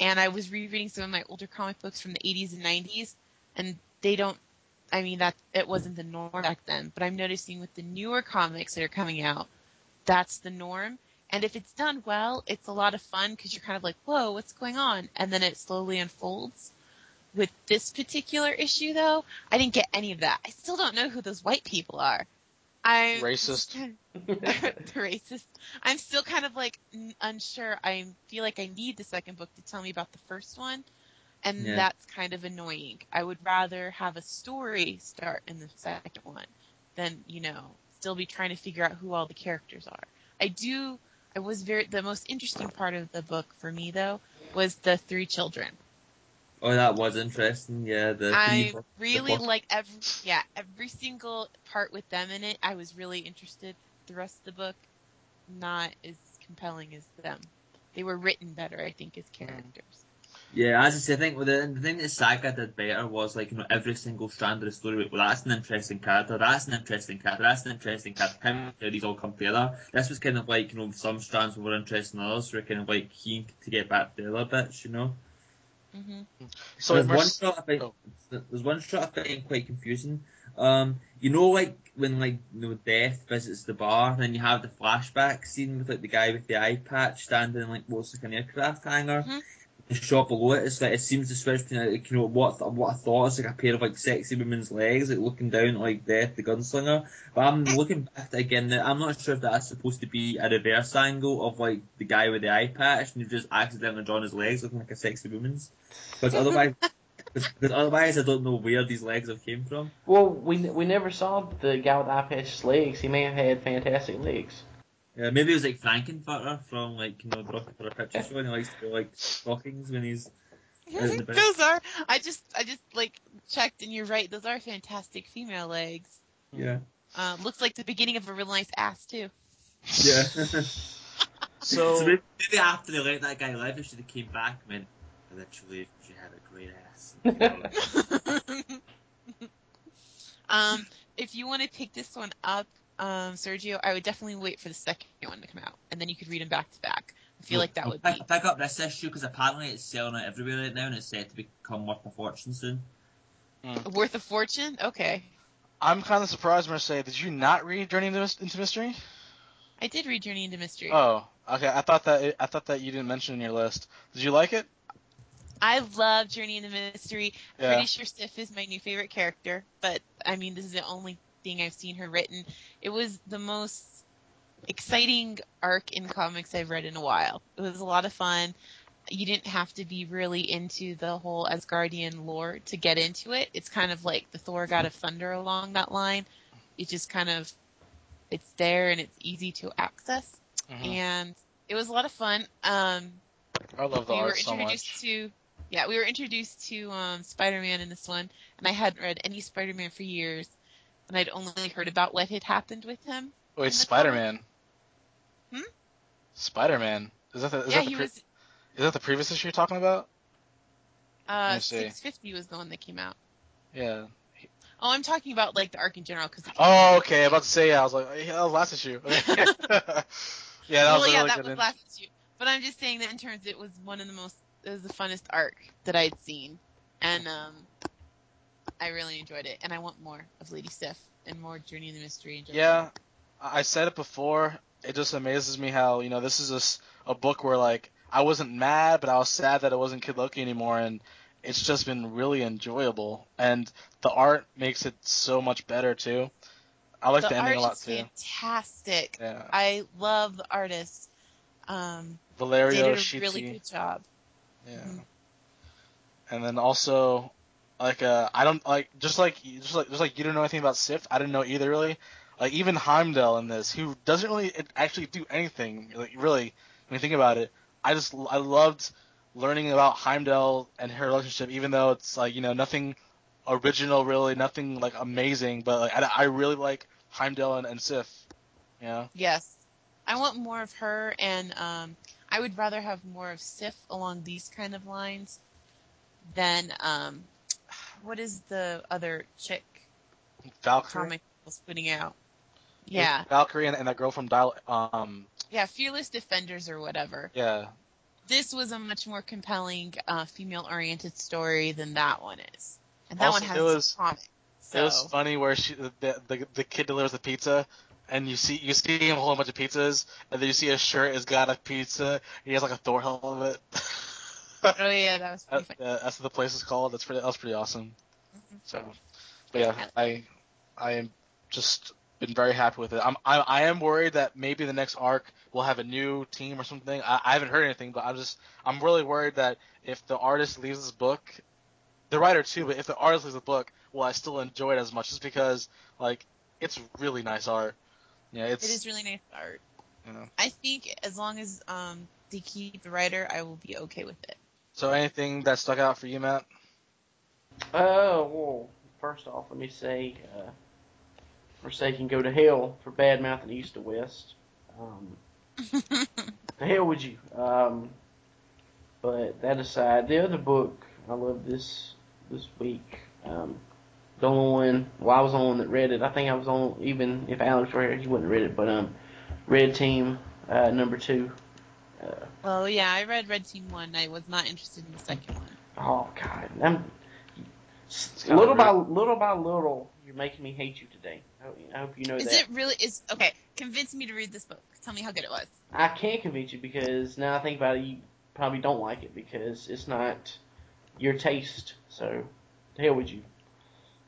And I was rereading some of my older comic books from the 80s and 90s and they don't I mean that it wasn't the norm back then, but I'm noticing with the newer comics that are coming out, that's the norm. And if it's done well, it's a lot of fun because you're kind of like, whoa, what's going on? And then it slowly unfolds. With this particular issue, though, I didn't get any of that. I still don't know who those white people are. I'm Racist. racist. I'm still kind of like n- unsure. I feel like I need the second book to tell me about the first one, and Yeah. that's kind of annoying. I would rather have a story start in the second one than you know still be trying to figure out who all the characters are. I do. I was very the most interesting part of the book for me though was the three children. Oh, that was interesting. Yeah, the I the- really the- like every yeah every single part with them in it. I was really interested. The rest of the book, not as compelling as them. They were written better, I think, as hmm. characters. Yeah, as I say, I think with the, the thing that Saga did better was like you know every single strand of the story. Well, that's an interesting character. That's an interesting character. That's an interesting character. How do these all come together? This was kind of like you know some strands were more interesting than others. So We're kind of like keen to get back to the other bits, you know. hmm So there's one s- shot I find, oh. there's one shot I find quite confusing. Um, you know, like when like you know Death visits the bar, and then you have the flashback scene with like the guy with the eye patch standing in like what's like an aircraft hangar. Mhm. The shot below it, it's like it seems to switch between like you know what what I thought is like a pair of like sexy women's legs, like looking down like Death the gunslinger. But I'm looking back again. I'm not sure if that's supposed to be a reverse angle of like the guy with the eye patch, and you've just accidentally drawn his legs looking like a sexy woman's. Because otherwise, because otherwise I don't know where these legs have came from. Well, we we never saw the guy with the eye patch's legs. He may have had fantastic legs. Yeah, maybe it was like Frank-N-Furter from like you know the Rocky Horror Picture Show, and he likes to wear like stockings when he's out those are. I just I just like checked, and you're right. Those are fantastic female legs. Yeah, Uh, looks like the beginning of a real nice ass too. yeah. So, so maybe, maybe after they let that guy live, they should have came back and went. Literally, she had a great ass. um, if you want to pick this one up, um, Sergio, I would definitely wait for the second one to come out, and then you could read them back to back. I feel like that would pick, be pick up this issue because apparently it's selling out everywhere right now, and it's set to become worth a fortune soon. worth a fortune. Okay, I'm kind of surprised, Mercedes. Did you not read Journey into, into Mystery? I did read Journey into Mystery. Oh, okay. I thought that it, I thought that you didn't mention in your list. Did you like it? I love Journey into Mystery. Yeah. Pretty sure Sif is my new favorite character, but I mean, this is the only thing I've seen her written. It was the most exciting arc in comics I've read in a while. It was a lot of fun. You didn't have to be really into the whole Asgardian lore to get into it. It's kind of like the Thor God of Thunder along that line. It just kind of it's there and it's easy to access. Mhm. And it was a lot of fun. Um, I love the we were art so introduced much. to yeah we were introduced to um, spider-man in this one and i hadn't read any spider-man for years and i'd only heard about what had happened with him Wait, in the Spider-Man. Hmm? Spider-Man. Is that the, is yeah that the he pre- was is that the previous issue you're talking about? uh 650 was the one that came out Yeah. oh i'm talking about like the arc in general because Oh, okay. About to say yeah. I was like, yeah, that was last issue. Yeah, that well was yeah that was in- last issue but i'm just saying that in terms it was one of the most it was the funnest arc that i'd seen and um i really enjoyed it and i want more of lady sif and more journey in the mystery. Yeah, I said it before. It just amazes me how you know this is a book where like I wasn't mad, but I was sad that it wasn't Kid Loki anymore, and it's just been really enjoyable. And the art makes it so much better too. I like the, the ending art a lot too. fantastic Yeah, I love the artist. Um, Valerio did a really good job. Yeah. Mhm. And then also, like, uh, I don't like just like just like just like you don't know anything about Sif. I didn't know either really. Like even Heimdall in this, who doesn't really actually do anything. Like really, when you think about it, I just I loved learning about Heimdall and her relationship, even though it's like you know nothing original really, nothing like amazing. But like I, I really like Heimdall and, and Sif. Know. Yes, I want more of her, and um, I would rather have more of Sif along these kind of lines than um, what is the other chick Valkyrie. comic was putting out? Yeah, Valkyrie and, and that girl from Dial. Um. yeah, Fearless Defenders or whatever. Yeah. This was a much more compelling uh, female-oriented story than that one is, and that Also, one has it was- comics. So It was funny where she the, the the kid delivers the pizza, and you see you see him holding a bunch of pizzas, and then you see his shirt has got a pizza. And he has like a Thor helmet. oh yeah, that was pretty That, uh, that's what the place is called. That's pretty. That was pretty awesome. Mhm. So, but yeah, I I am just been very happy with it. I'm I, I am worried that maybe the next arc will have a new team or something. I, I haven't heard anything, but I'm just I'm really worried that if the artist leaves this book, the writer too, but if the artist leaves the book, will I still enjoy it as much? Just because like it's really nice art. Yeah, it's It is really nice art. you know. I think as long as um they keep the writer, I will be okay with it. So anything that stuck out for you, Matt? Uh, well, first off, let me say, uh, Forsaken go to hell for bad mouthing East of West. Um, the hell would you? Um, but that aside, the other book I love this this week. Um, the only one, well, I was the only one that read it. I think I was on, even if Alex were here, he wouldn't read it. But um, Red Team uh, number two. Uh, well, yeah, I read Red Team one. I was not interested in the second one. Oh God, I'm little by little by little, you're making me hate you today. I hope, you know Is that. it really? Is okay? Convince me to read this book. Tell me how good it was. I can't convince you because now I think about it, you probably don't like it because it's not your taste. So, the hell would you?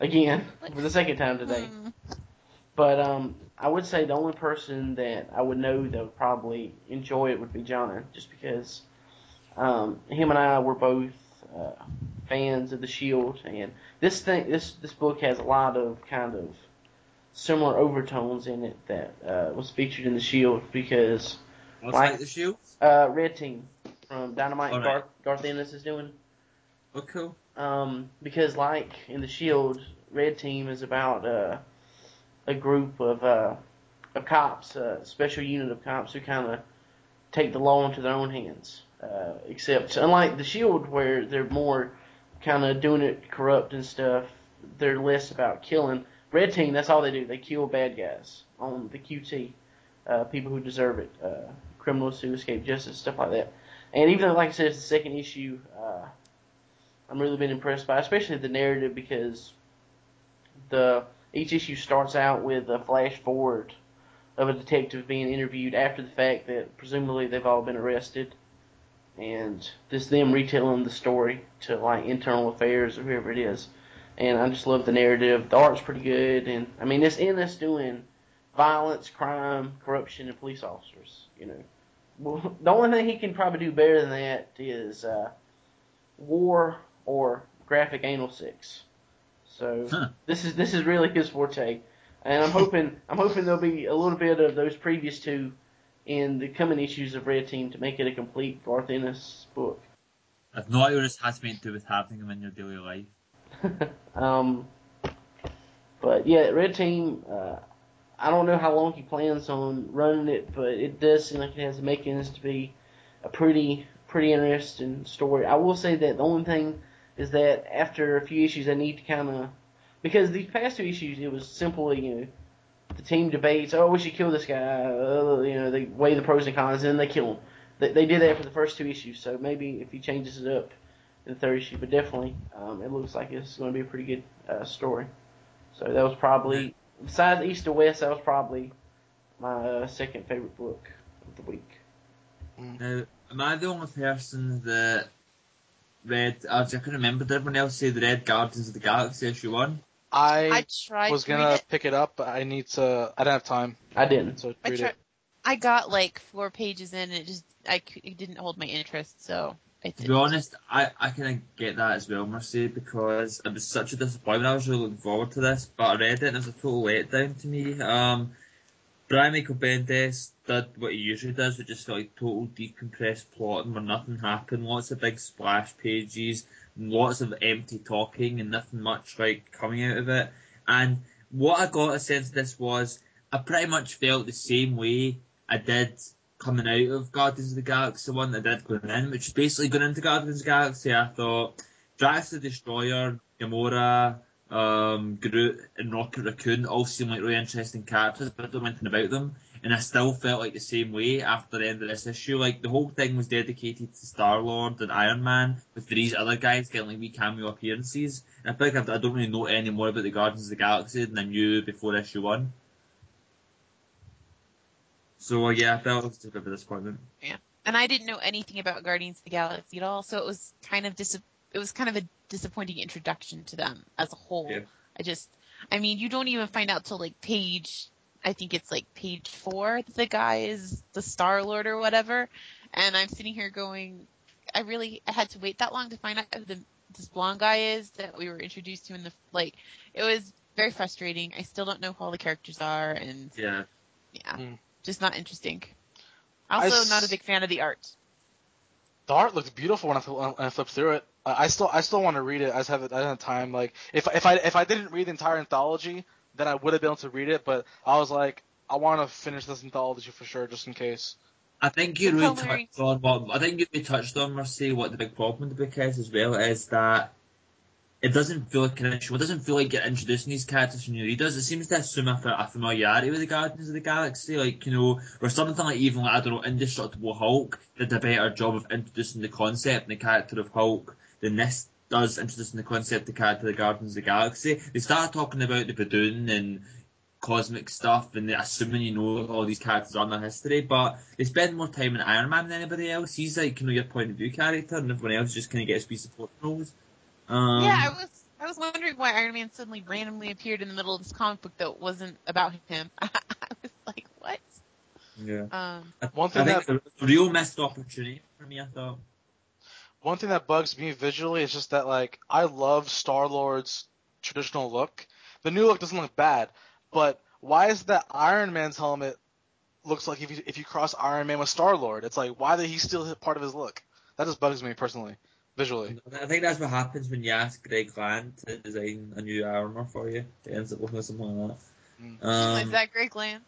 Again, for the second time today. Hmm. But um, I would say the only person that I would know that would probably enjoy it would be John, just because um, him and I were both uh, fans of the Shield, and this thing, this this book has a lot of kind of similar overtones in it that uh, was featured in the Shield because What's Like- the shield? uh, Red Team from Dynamite and Garth, Garth Ennis is doing. Oh, cool. Um, because like in the Shield, Red Team is about uh, a group of uh, of cops, a special unit of cops who kind of take the law into their own hands. Uh, except unlike the Shield, where they're more kind of doing it corrupt and stuff, they're less about killing. Red Team, that's all they do. They kill bad guys on the QT, uh, people who deserve it, uh, criminals who escape justice, stuff like that. And even though, like I said, it's the second issue, uh, I'm really been impressed by, especially the narrative because the each issue starts out with a flash forward of a detective being interviewed after the fact that presumably they've all been arrested, and this them retelling the story to like internal affairs or whoever it is. And I just love the narrative. The art's pretty good, and I mean it's in this doing violence, crime, corruption, and police officers. You know, well, the only thing he can probably do better than that is uh, war or graphic anal sex. So Huh. this is this is really his forte, and I'm hoping I'm hoping there'll be a little bit of those previous two in the coming issues of Red Team to make it a complete Garth Ennis book. If not, it just has something to do with having them in your daily life. um, but yeah, Red Team. Uh, I don't know how long he plans on running it, but it does seem like it has the makings to be a pretty pretty interesting story. I will say that the only thing is that after a few issues, I need to kind of because these past two issues, it was simply you know the team debates. Oh, we should kill this guy. Uh, you know, they weigh the pros and cons, and then they kill him. They, they did that for the first two issues, so maybe if he changes it up in the third issue, but definitely, um, it looks like it's going to be a pretty good uh, story. So that was probably, besides East of West, that was probably my uh, second favorite book of the week. Now, am I the only person that read? I couldn't remember. Did everyone else say the Red Guardians of the Galaxy issue one? I, I tried was gonna it. pick it up, but I need to. I don't have time, I didn't. so I read tried. I got like four pages in, and it just I it didn't hold my interest, so I To be honest, I, I kind of get that as well, Mercy, because it was such a disappointment. I was really looking forward to this, but I read it and it was a total letdown to me. Um, Brian Michael Bendis did what he usually does, which just felt like total decompressed plotting where nothing happened, lots of big splash pages, lots of empty talking and nothing much like coming out of it. And what I got a sense of this was I pretty much felt the same way I did coming out of Guardians of the Galaxy one that I did going in, which is basically going into Guardians of the Galaxy. I thought Drax the Destroyer, Gamora, um, Groot, and Rocket Raccoon all seem like really interesting characters, but I don't know anything about them. And I still felt like the same way after the end of this issue. Like the whole thing was dedicated to Star Lord and Iron Man, with these other guys getting like wee cameo appearances. And I feel like I've, I don't really know any more about the Guardians of the Galaxy than I knew before issue one. So uh, yeah, I felt it was a bit of a disappointment. Yeah, and I didn't know anything about Guardians of the Galaxy at all, so it was kind of dis- it was kind of a disappointing introduction to them as a whole. Yeah. I just, I mean, you don't even find out till like page, I think it's like page four that the guy is the Star Lord or whatever, and I'm sitting here going, I really I had to wait that long to find out who the this blonde guy is that we were introduced to in the like. It was very frustrating. I still don't know who all the characters are, and Yeah. yeah, Mm. just not interesting. Also, s- not a big fan of the art. The art looks beautiful when I, fl- when I flipped through it. I I still I still want to read it. I just haven't I don't have time. Like if if I if I didn't read the entire anthology, then I would have been able to read it. But I was like, I want to finish this anthology for sure, just in case. I think you The really touched on what I think you really touched on, Mercy, what the big problem with the book is as well is that it doesn't feel like an issue. It doesn't feel like you're introducing these characters from your readers. It seems to assume a, a familiarity with the Guardians of the Galaxy, like you know, or something like even like I don't know, Indestructible Hulk did a better job of introducing the concept and the character of Hulk than this does introducing the concept, the character of the Guardians of the Galaxy. They start talking about the Badoon and cosmic stuff and assuming you know all these characters are in their history, but they spend more time in Iron Man than anybody else. He's like, you know, your point of view character, and everyone else just kind of gets to be support roles. Um, yeah, I was I was wondering why Iron Man suddenly randomly appeared in the middle of this comic book that wasn't about him. I was like, what? yeah. Um, One I think that it's a real missed opportunity for me. I thought. One thing that bugs me visually is just that like I love Star Lord's traditional look. The new look doesn't look bad, but why is that Iron Man's helmet looks like if you if you cross Iron Man with Star Lord? It's like why did he steal part of his look? That just bugs me personally, visually. I think that's what happens when you ask Greg Land to design a new armor for you. It ends up looking something like Mm. that. Um, is that Greg Land.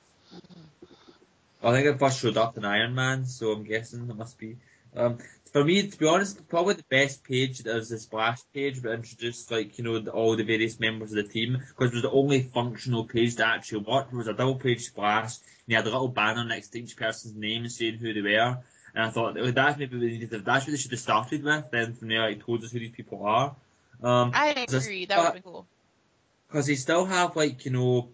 I think it first showed up in Iron Man, so I'm guessing it must be. Um, for me, to be honest, probably the best page is the splash page, it introduced like you know all the various members of the team, because it was the only functional page that actually worked. It was a double page splash, and you had a little banner next to each person's name saying who they were. And I thought oh, that's maybe what they needed. That's what they should have started with. Then from there, like told us who these people are. Um, I agree. That would have been cool. because they still have like you know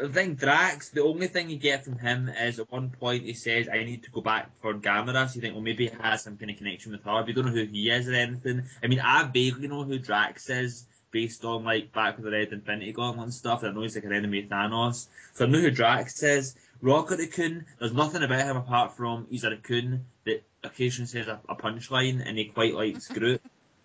I think Drax the only thing you get from him is at one point he says I need to go back for Gamora. So you think well maybe he has some kind of connection with her. But you don't know who he is or anything. I mean I vaguely know who Drax is based on like back with the Red Infinity Gauntlet and stuff I know he's like an enemy of Thanos. So I know who Drax is. Rocket Raccoon there's nothing about him apart from he's a raccoon that occasionally says a, a punchline and he quite likes Groot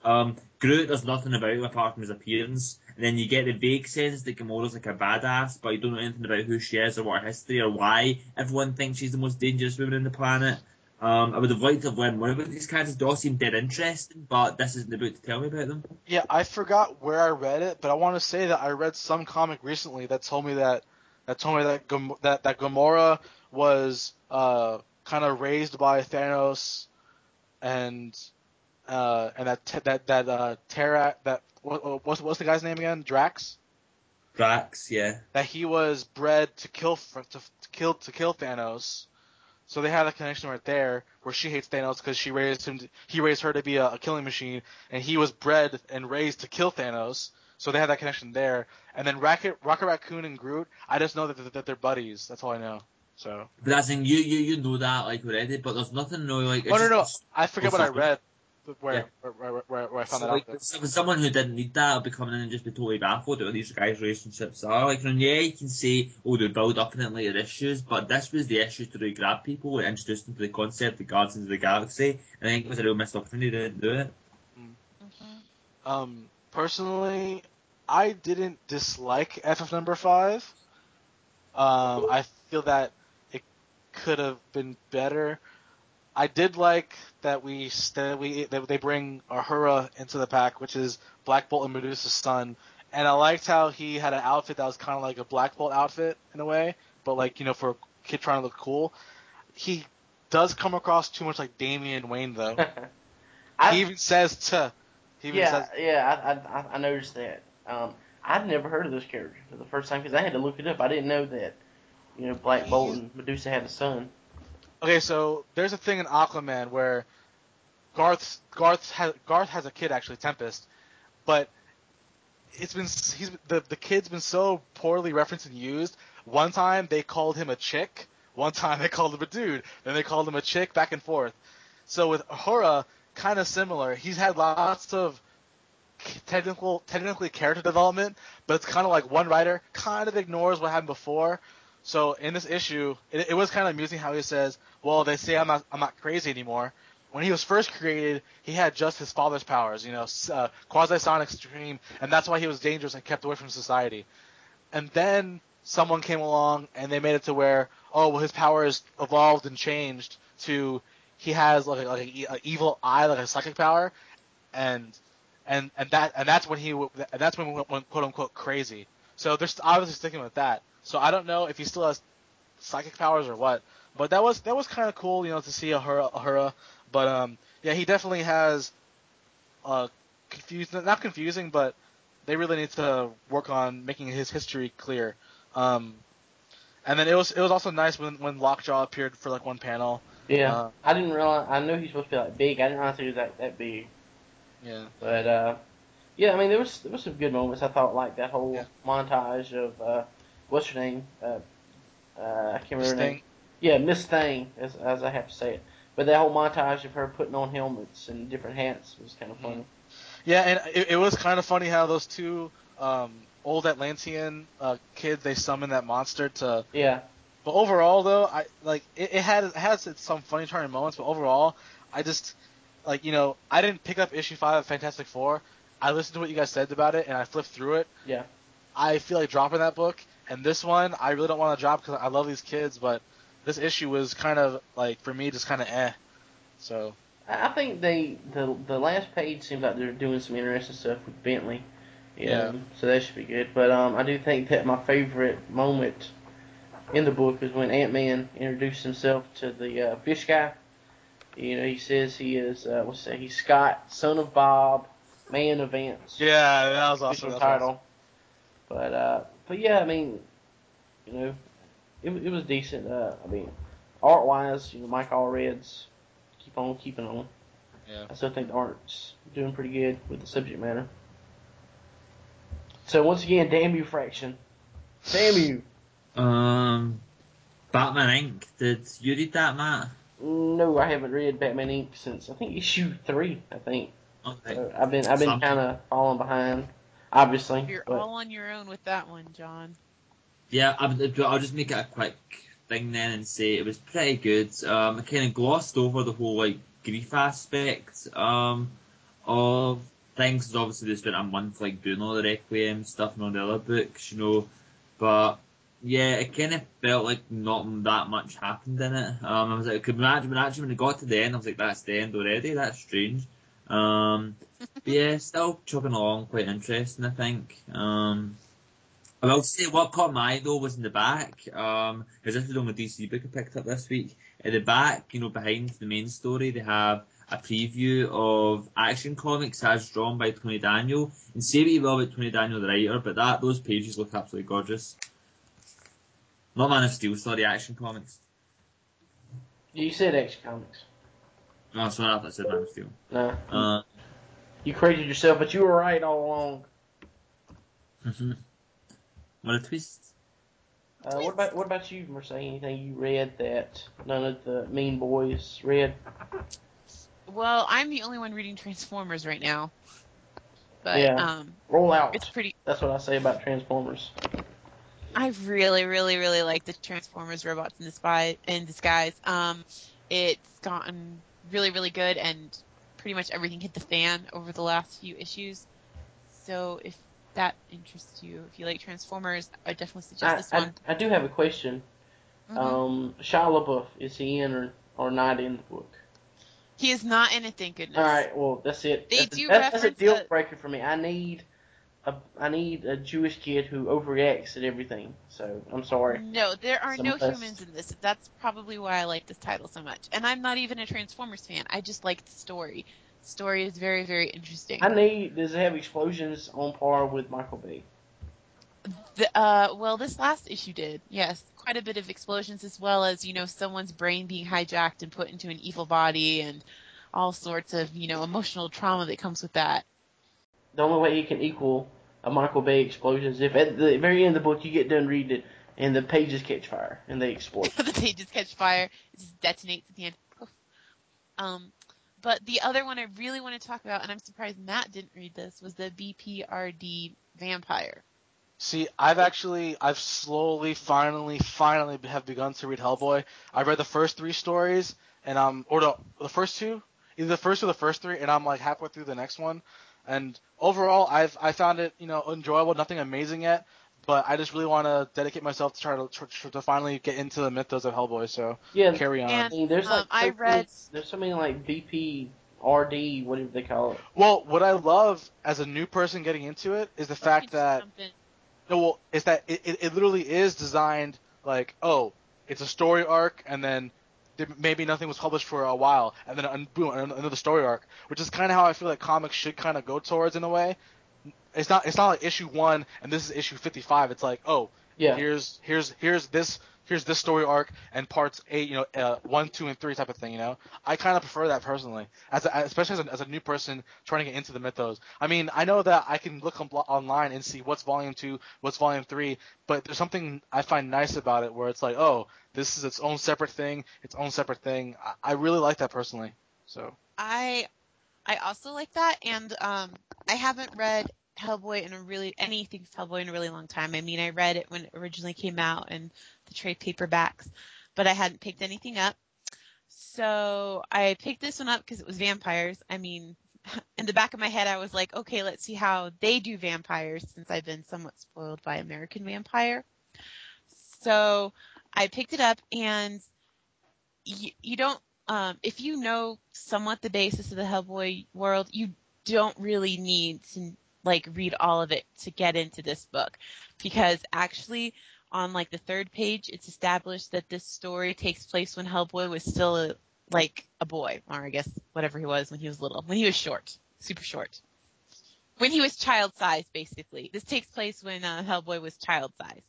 um, Groot, there's nothing about him apart from his appearance. And then you get the vague sense that Gamora's like a badass, but you don't know anything about who she is or what her history or why everyone thinks she's the most dangerous woman on the planet. Um, I would have liked to have learned more about these characters. They all seem dead interesting, but this isn't the book to tell me about them. Yeah, I forgot where I read it, but I want to say that I read some comic recently that told me that that told me that Gam- that that Gamora was uh, kind of raised by Thanos, and uh, and that t- that that uh, Terra that what, what's what's the guy's name again? Drax. Drax, yeah. That he was bred to kill to, to kill to kill Thanos. So they had a connection right there where she hates Thanos because she raised him. To, he raised her to be a, a killing machine, and he was bred and raised to kill Thanos. So they had that connection there. And then Rocket, Rocket Raccoon and Groot, I just know that, that, they're buddies. That's all I know. So. But that's in you, you, you know that like already, but there's nothing really like. it's Oh no no, I forget what I read. Where Yeah. where, where, where, where I found So, that like, out. for someone who didn't need that I'd be coming in and just be totally baffled at what these guys' relationships are. Like, and yeah, you can say, oh, they build up in it later issues, but this was the issue to really grab people and introduce them to the concept of Guardians of the Galaxy. And I think it was a real missed opportunity to do it. Um, personally, I didn't dislike FF number five. Um, I feel that it could have been better. I did like that we that we that they bring Ahura into the pack, which is Black Bolt and Medusa's son, and I liked how he had an outfit that was kind of like a Black Bolt outfit in a way, but like you know for a kid trying to look cool. He does come across too much like Damian Wayne though. I, he even says to. He even yeah, says yeah, I, I, I noticed that. Um, I'd never heard of this character for the first time because I had to look it up. I didn't know that you know Black Bolt and Medusa had a son. Okay, so there's a thing in Aquaman where Garth Garth has Garth has a kid actually, Tempest, but it's been he's the the kid's been so poorly referenced and used. One time they called him a chick, one time they called him a dude, then they called him a chick, back and forth. So with Ahura, kind of similar. He's had lots of technical technically character development, but it's kind of like one writer kind of ignores what happened before. So in this issue, it, it was kind of amusing how he says, "Well, they say I'm not I'm not crazy anymore." When he was first created, he had just his father's powers, you know, uh, quasi-sonic stream, and that's why he was dangerous and kept away from society. And then someone came along and they made it to where, oh, well, his powers evolved and changed to he has like a, like a, a evil eye, like a psychic power, and and and that and that's when he and that's when we went quote unquote crazy. So they're obviously sticking with that. So I don't know if he still has psychic powers or what, but that was that was kind of cool, you know, to see Ahura, Ahura. But um, yeah, he definitely has uh confused, not confusing, but they really need to work on making his history clear. Um, and then it was it was also nice when when Lockjaw appeared for like one panel. Yeah, Uh, I didn't realize. I knew he's supposed to be like big. I didn't realize he was that that big. Yeah. But uh, yeah, I mean there was there was some good moments. I thought like that whole Yeah. montage of uh, what's her name? Uh, uh, I can't remember her name. Yeah, Miss Thing, as as I have to say it. But that whole montage of her putting on helmets and different hats was kind of funny. Yeah, and it, it was kind of funny how those two um, old Atlantean uh, kids they summoned that monster to. Yeah, But overall, though, I like it, it had it has its some funny turning moments. But overall, I just like you know I didn't pick up issue five of Fantastic Four. I listened to what you guys said about it, and I flipped through it. yeah. I feel like dropping that book, and this one I really don't want to drop because I love these kids. But this issue was kind of like for me just kind of eh. So I think they the the last page seems like they're doing some interesting stuff with Bentley. Yeah. So that should be good. But um, I do think that my favorite moment in the book is when Ant Man introduced himself to the uh, fish guy. You know, he says he is uh, what's that? He's Scott, son of Bob, man events. Yeah, that was awesome. official That's awesome. title. But uh, but yeah, I mean, you know, it it was decent. Uh, I mean, art wise, you know, Mike Allred's keep on keeping on. Yeah. I still think the art's doing pretty good with the subject matter. So once again, damn you, Fraction. Damn you. Um, Batman Inc. Did you read that, Matt? No, I haven't read Batman Inc. since I think issue three. I think Okay. So I've been I've been kind of falling behind, obviously. You're but- all on your own with that one, John. Yeah, I'm- I'll just make it a quick thing then and say it was pretty good. Um, I kind of glossed over the whole like grief aspect um, of things. 'cause obviously, they spent a month like doing all the Requiem stuff and all the other books, you know. But yeah, it kind of felt like not that much happened in it. Um, I was like, could imagine when actually when it got to the end, I was like, that's the end already. That's strange. Um, but yeah, still chugging along, quite interesting. I think. Um, I will say what caught my eye though was in the back, um, because this was the only DC book I picked up this week. At the back, you know, behind the main story, they have a preview of Action Comics as drawn by Tony Daniel. And say what you will about Tony Daniel, the writer, but that those pages look absolutely gorgeous. Not Man of Steel, sorry, Action Comics. You said Action Comics. Oh, sorry, I thought I said Man of Steel. No, Uh, you crazied yourself, but you were right all along. what a twist. Uh, what about what about you, Mercedes? Anything you read that none of the mean boys read? Well, I'm the only one reading Transformers right now. But Yeah. um Roll out. it's pretty That's what I say about Transformers. I really, really, really like the Transformers robots in disguise. In disguise, um, it's gotten really, really good, and pretty much everything hit the fan over the last few issues. So if that interests you, if you like Transformers, I definitely suggest I, this I, one. I do have a question. Mhm. Um, Shia LaBeouf is he in or, or not in the book? he is not in it, thank goodness. All right, well that's it. They that's, do that's, that's a deal breaker for me. I need a I need a Jewish kid who overreacts at everything. So I'm sorry. No, there are no Some- humans in this. That's probably why I like this title so much. And I'm not even a Transformers fan. I just like the story. The story is very, very interesting. I need does it have explosions on par with Michael Bay? The, uh, well, this last issue did, yes. Quite a bit of explosions as well as, you know, someone's brain being hijacked and put into an evil body and all sorts of, you know, emotional trauma that comes with that. The only way he can equal a Michael Bay explosion is if at the very end of the book you get done reading it and the pages catch fire and they explode. the pages catch fire, it just detonates at the end. Um, but the other one I really want to talk about, and I'm surprised Matt didn't read this, was the BPRD vampire. See, I've actually, I've slowly, finally, finally have begun to read Hellboy. I read the first three stories, and um, or the, the first two, either the first or the first three, and I'm like halfway through the next one. And overall, I've I found it, you know, enjoyable. Nothing amazing yet, but I just really want to dedicate myself to try to to, to finally get into the mythos of Hellboy. So Yeah, carry on. I And- mean, there's like Um, I read- many- there's so many like BP, RD, whatever they call it. Well, what I love as a new person getting into it is the fact that no, well, is that it, it, it literally is designed like, oh, it's a story arc, and then there- maybe nothing was published for a while, and then boom, another story arc, which is kind of how I feel like comics should kind of go towards in a way. It's not it's not like issue one and this is issue 55. It's like, oh, Yeah. here's here's here's this here's this story arc and parts eight, you know, uh, one, two, and three type of thing. You know, I kind of prefer that personally, as a, especially as a, as a new person trying to get into the mythos. I mean, I know that I can look on, online and see what's volume two, what's volume three, but there's something I find nice about it where it's like, oh, this is its own separate thing, its own separate thing. I, I really like that personally. So I I also like that, and um, I haven't read Hellboy in a really anything Hellboy in a really long time. I mean, I read it when it originally came out and the trade paperbacks, but I hadn't picked anything up. So I picked this one up because it was vampires. I mean, in the back of my head, I was like, okay, let's see how they do vampires since I've been somewhat spoiled by American Vampire. So I picked it up, and you, you don't um, if you know somewhat the basis of the Hellboy world, you don't really need to like read all of it to get into this book, because actually on like the third page, it's established that this story takes place when Hellboy was still a, like a boy, or I guess whatever he was when he was little, when he was short, super short, when he was child size, basically. This takes place when uh, Hellboy was child size.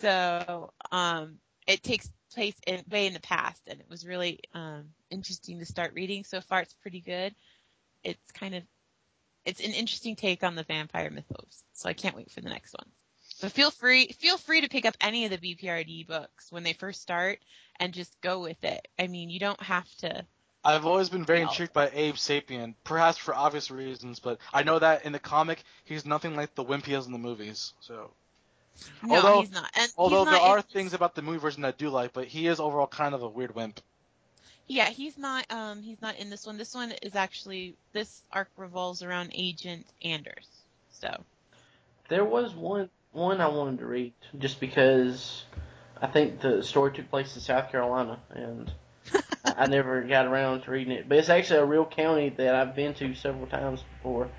So um, it takes place in, way in the past, and it was really um, interesting to start reading. So far, it's pretty good. It's kind of it's an interesting take on the vampire mythos. So I can't wait for the next one. So feel free feel free to pick up any of the BPRD books when they first start and just go with it. I mean, you don't have to. I've always been very intrigued by Abe Sapien, perhaps for obvious reasons, but I know that in the comic he's nothing like the wimp he is in the movies. So No, Although- he's not. And although he's there are things about the movie version I do like, but he is overall kind of a weird wimp. Yeah, he's not. Um, he's not in this one. This one is actually this arc revolves around Agent Anders. So There was one one I wanted to read just because I think the story took place in South Carolina and I, I never got around to reading it. But it's actually a real county that I've been to several times before.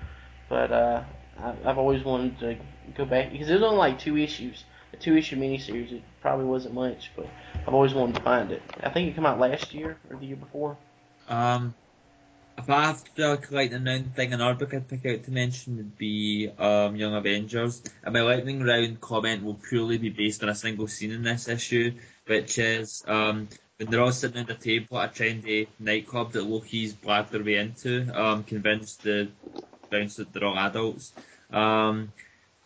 But uh, I, I've always wanted to go back because there's only like two issues, a two issue miniseries. It probably wasn't much, but I've always wanted to find it. I think it came out last year or the year before. Um, if I have to like lightning round thing, another book I'd pick out to mention would be um, Young Avengers. And my lightning round comment will purely be based on a single scene in this issue, which is um, when they're all sitting at the table at a trendy nightclub that Loki's blagged their way into, um, convinced the bounce that they're all adults. Um,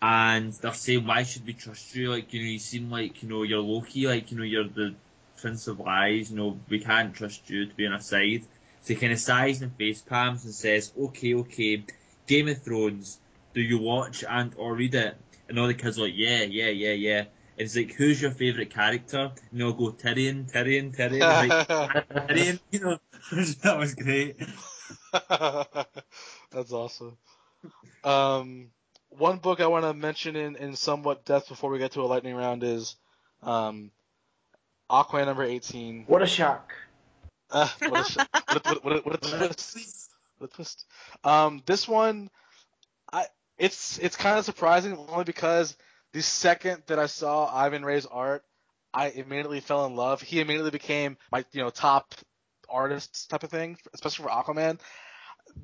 and they're saying, why should we trust you? Like, you know, you seem like, you know, you're Loki, like, you know, you're the Prince of Lies, you know, we can't trust you to be on our side. So he kind of sighs and face palms and says, okay, okay, Game of Thrones, do you watch and or read it? And all the kids are like, yeah, yeah, yeah, yeah. And it's like, who's your favourite character? And they'll go, Tyrion, Tyrion, Tyrion. Like, Tyrion, you know, that was great. That's awesome. Um, one book I want to mention in, in somewhat depth before we get to a lightning round is um, Aquaman number 18. What a shock! Uh, what, a, sh- what, a, what, a, what a twist! What a twist! Um, this one, I it's it's kind of surprising only because the second that I saw Ivan Reis's art, I immediately fell in love. He immediately became my you know top artist type of thing, especially for Aquaman.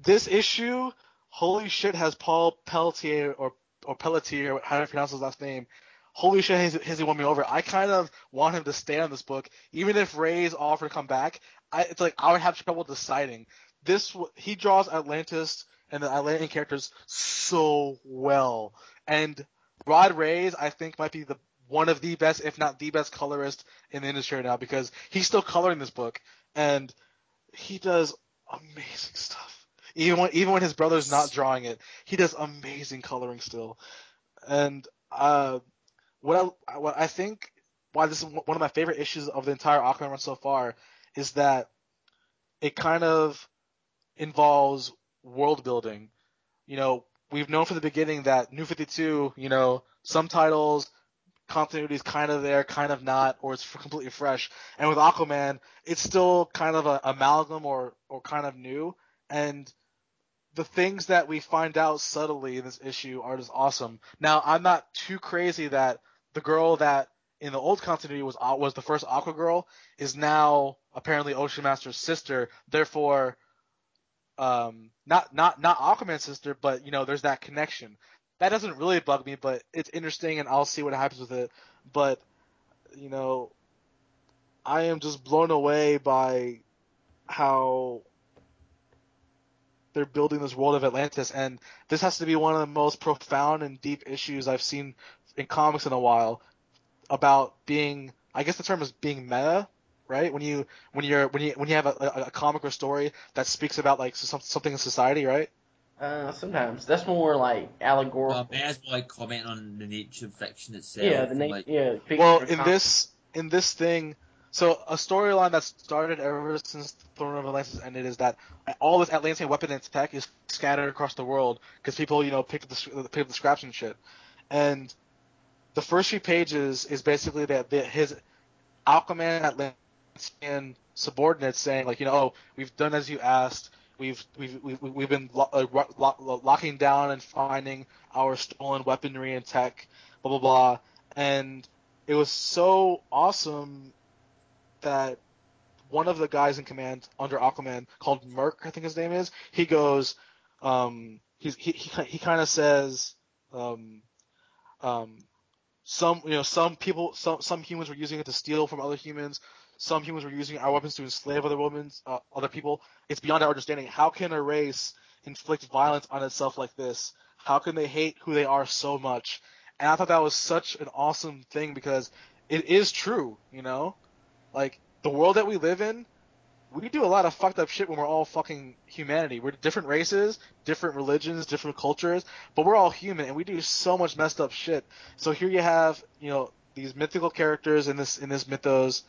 This issue, holy shit, has Paul Pelletier or or Pelletier, how do you pronounce his last name? Holy shit, has, has he won me over? I kind of want him to stay on this book, even if Ray's offer to come back. I, it's like I would have trouble deciding. This he draws Atlantis and the Atlantean characters so well, and Rod Reis I think might be the one of the best, if not the best colorist in the industry right now because he's still coloring this book and he does amazing stuff. Even when even when his brother's not drawing it, he does amazing coloring still. And uh, what I what I think why this is one of my favorite issues of the entire Aquaman run so far is that it kind of involves world building. You know, we've known from the beginning that New 52, you know, some titles continuity is kind of there, kind of not, or it's completely fresh. And with Aquaman, it's still kind of a amalgam or or kind of new. And the things that we find out subtly in this issue are just awesome. Now, I'm not too crazy that the girl that in the old continuity was was the first Aqua Girl is now apparently Ocean Master's sister. Therefore, um, not not not Aquaman's sister, but you know, there's that connection that doesn't really bug me, but it's interesting, and I'll see what happens with it. But you know, I am just blown away by how they're building this world of Atlantis, and this has to be one of the most profound and deep issues I've seen in comics in a while about being. I guess the term is being meta, right? When you when you're when you when you have a, a, a comic or story that speaks about like something in society, right? Uh, sometimes that's more like allegorical. Uh, may as well like comment on the nature of fiction itself. yeah, the na- like, yeah. Well, in comic. this in this thing, so a storyline that started ever since Throne of Atlantis ended is that all this Atlantean weapon and tech is scattered across the world because people, you know, pick up the pick up the scraps and shit. And the first few pages is basically that the, his Aquaman Atlantean subordinates saying like, you know, oh, we've done as you asked. We've we've we've, we've been lo- uh, ro- lo- locking down and finding our stolen weaponry and tech, blah blah blah. And it was so awesome that one of the guys in command under Aquaman, called Murk, I think his name is, he goes, um, he he he kind of says, um, um, some you know some people some some humans were using it to steal from other humans. Some humans were using our weapons to enslave other humans, uh, other people. It's beyond our understanding. How can a race inflict violence on itself like this? How can they hate who they are so much? And I thought that was such an awesome thing because it is true, you know? Like, the world that we live in, we do a lot of fucked up shit when we're all fucking humanity. We're different races, different religions, different cultures, but we're all human and we do so much messed up shit. So here you have, you know, these mythical characters in this in this mythos,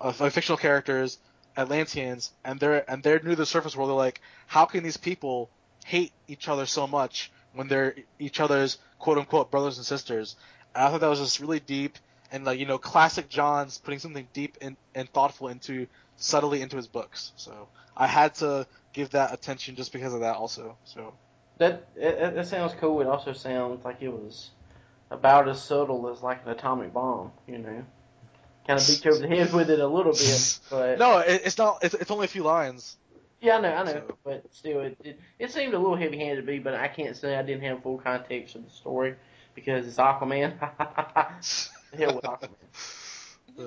uh, fictional characters, Atlanteans, and they're and they're new to the surface world. They're like, how can these people hate each other so much when they're each other's quote unquote brothers and sisters? And I thought that was just really deep and like you know classic Johns putting something deep and, and thoughtful into subtly into his books. So I had to give that attention just because of that also. So That, that that sounds cool. It also sounds like it was about as subtle as like an atomic bomb. You know, kind of beat you over the head with it a little bit, but no, it, it's not. It's, it's only a few lines. yeah, I know, I know, So- but still, it, it it seemed a little heavy-handed to me. But I can't say I didn't have full context of the story because it's Aquaman. The with Aquaman. Uh,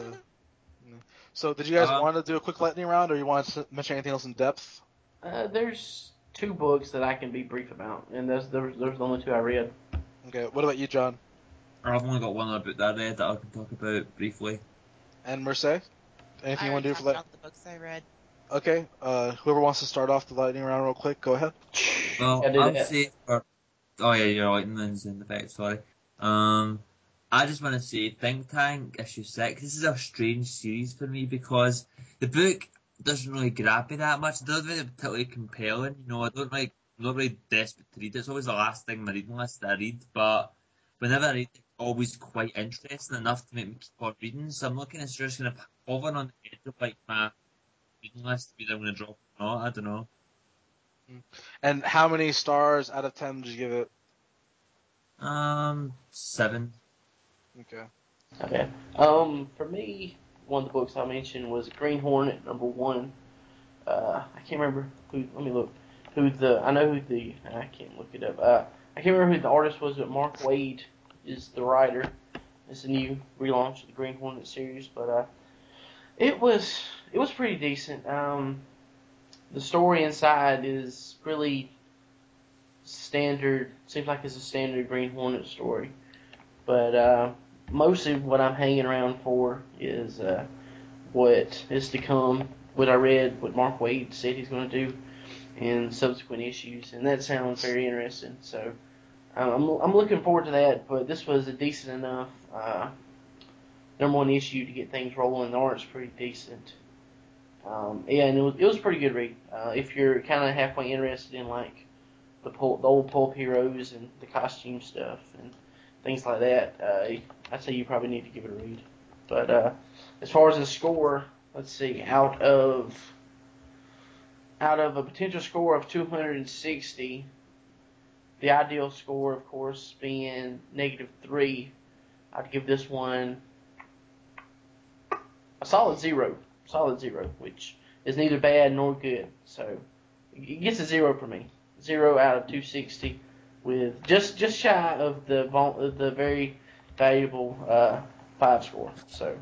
yeah. so did you guys Uh, want to do a quick lightning round, or you want to mention anything else in depth? Uh, there's two books that I can be brief about, and those those those are the only two I read. Okay. What about you, John I've only got one other book that I read that I can talk about briefly. and Mercedes? Anything I you want to do for that? talked the books I read. Okay. Uh, whoever wants to start off the lightning round real quick, go ahead. Well, I did I'll that. for oh yeah, you're right, Lightning's in the back. Sorry. Um, I just want to say Think Tank issue six. This is a strange series for me because the book doesn't really grab me that much. It doesn't really particularly compelling. You know, I don't like. I'm not really desperate to read it. It's always the last thing on my reading list that I read, but whenever I read it, it's always quite interesting enough to make me keep on reading. So I'm looking at just kind of hovering on the edge of like my reading list to be I'm going to drop or not. I don't know. And how many stars out of ten did you give it? Um, seven. Okay. Okay. Um, for me, one of the books I mentioned was Green Hornet number one. Uh, I can't remember who. Let me look. Who the? I know who the. I can't look it up. Uh, I can't remember who the artist was, but Mark Waid is the writer. It's a new relaunch of the Green Hornet series, but uh, it was it was pretty decent. Um, the story inside is really standard. Seems like it's a standard Green Hornet story, but uh, mostly what I'm hanging around for is uh, what is to come. What I read, what Mark Waid said he's going to do in subsequent issues, and that sounds very interesting. So I'm I'm looking forward to that. But this was a decent enough uh, number one issue to get things rolling. The art's pretty decent. Um, yeah, and it was it was a pretty good read. Uh, if you're kind of halfway interested in like the pulp, the old pulp heroes and the costume stuff and things like that, uh, I'd say you probably need to give it a read. But uh, as far as the score, let's see, out of out of a potential score of 260, the ideal score, of course, being negative three, I'd give this one a solid zero, solid zero, which is neither bad nor good. So it gets a zero for me, zero out of 260, with just just shy of the the very valuable uh, five score. So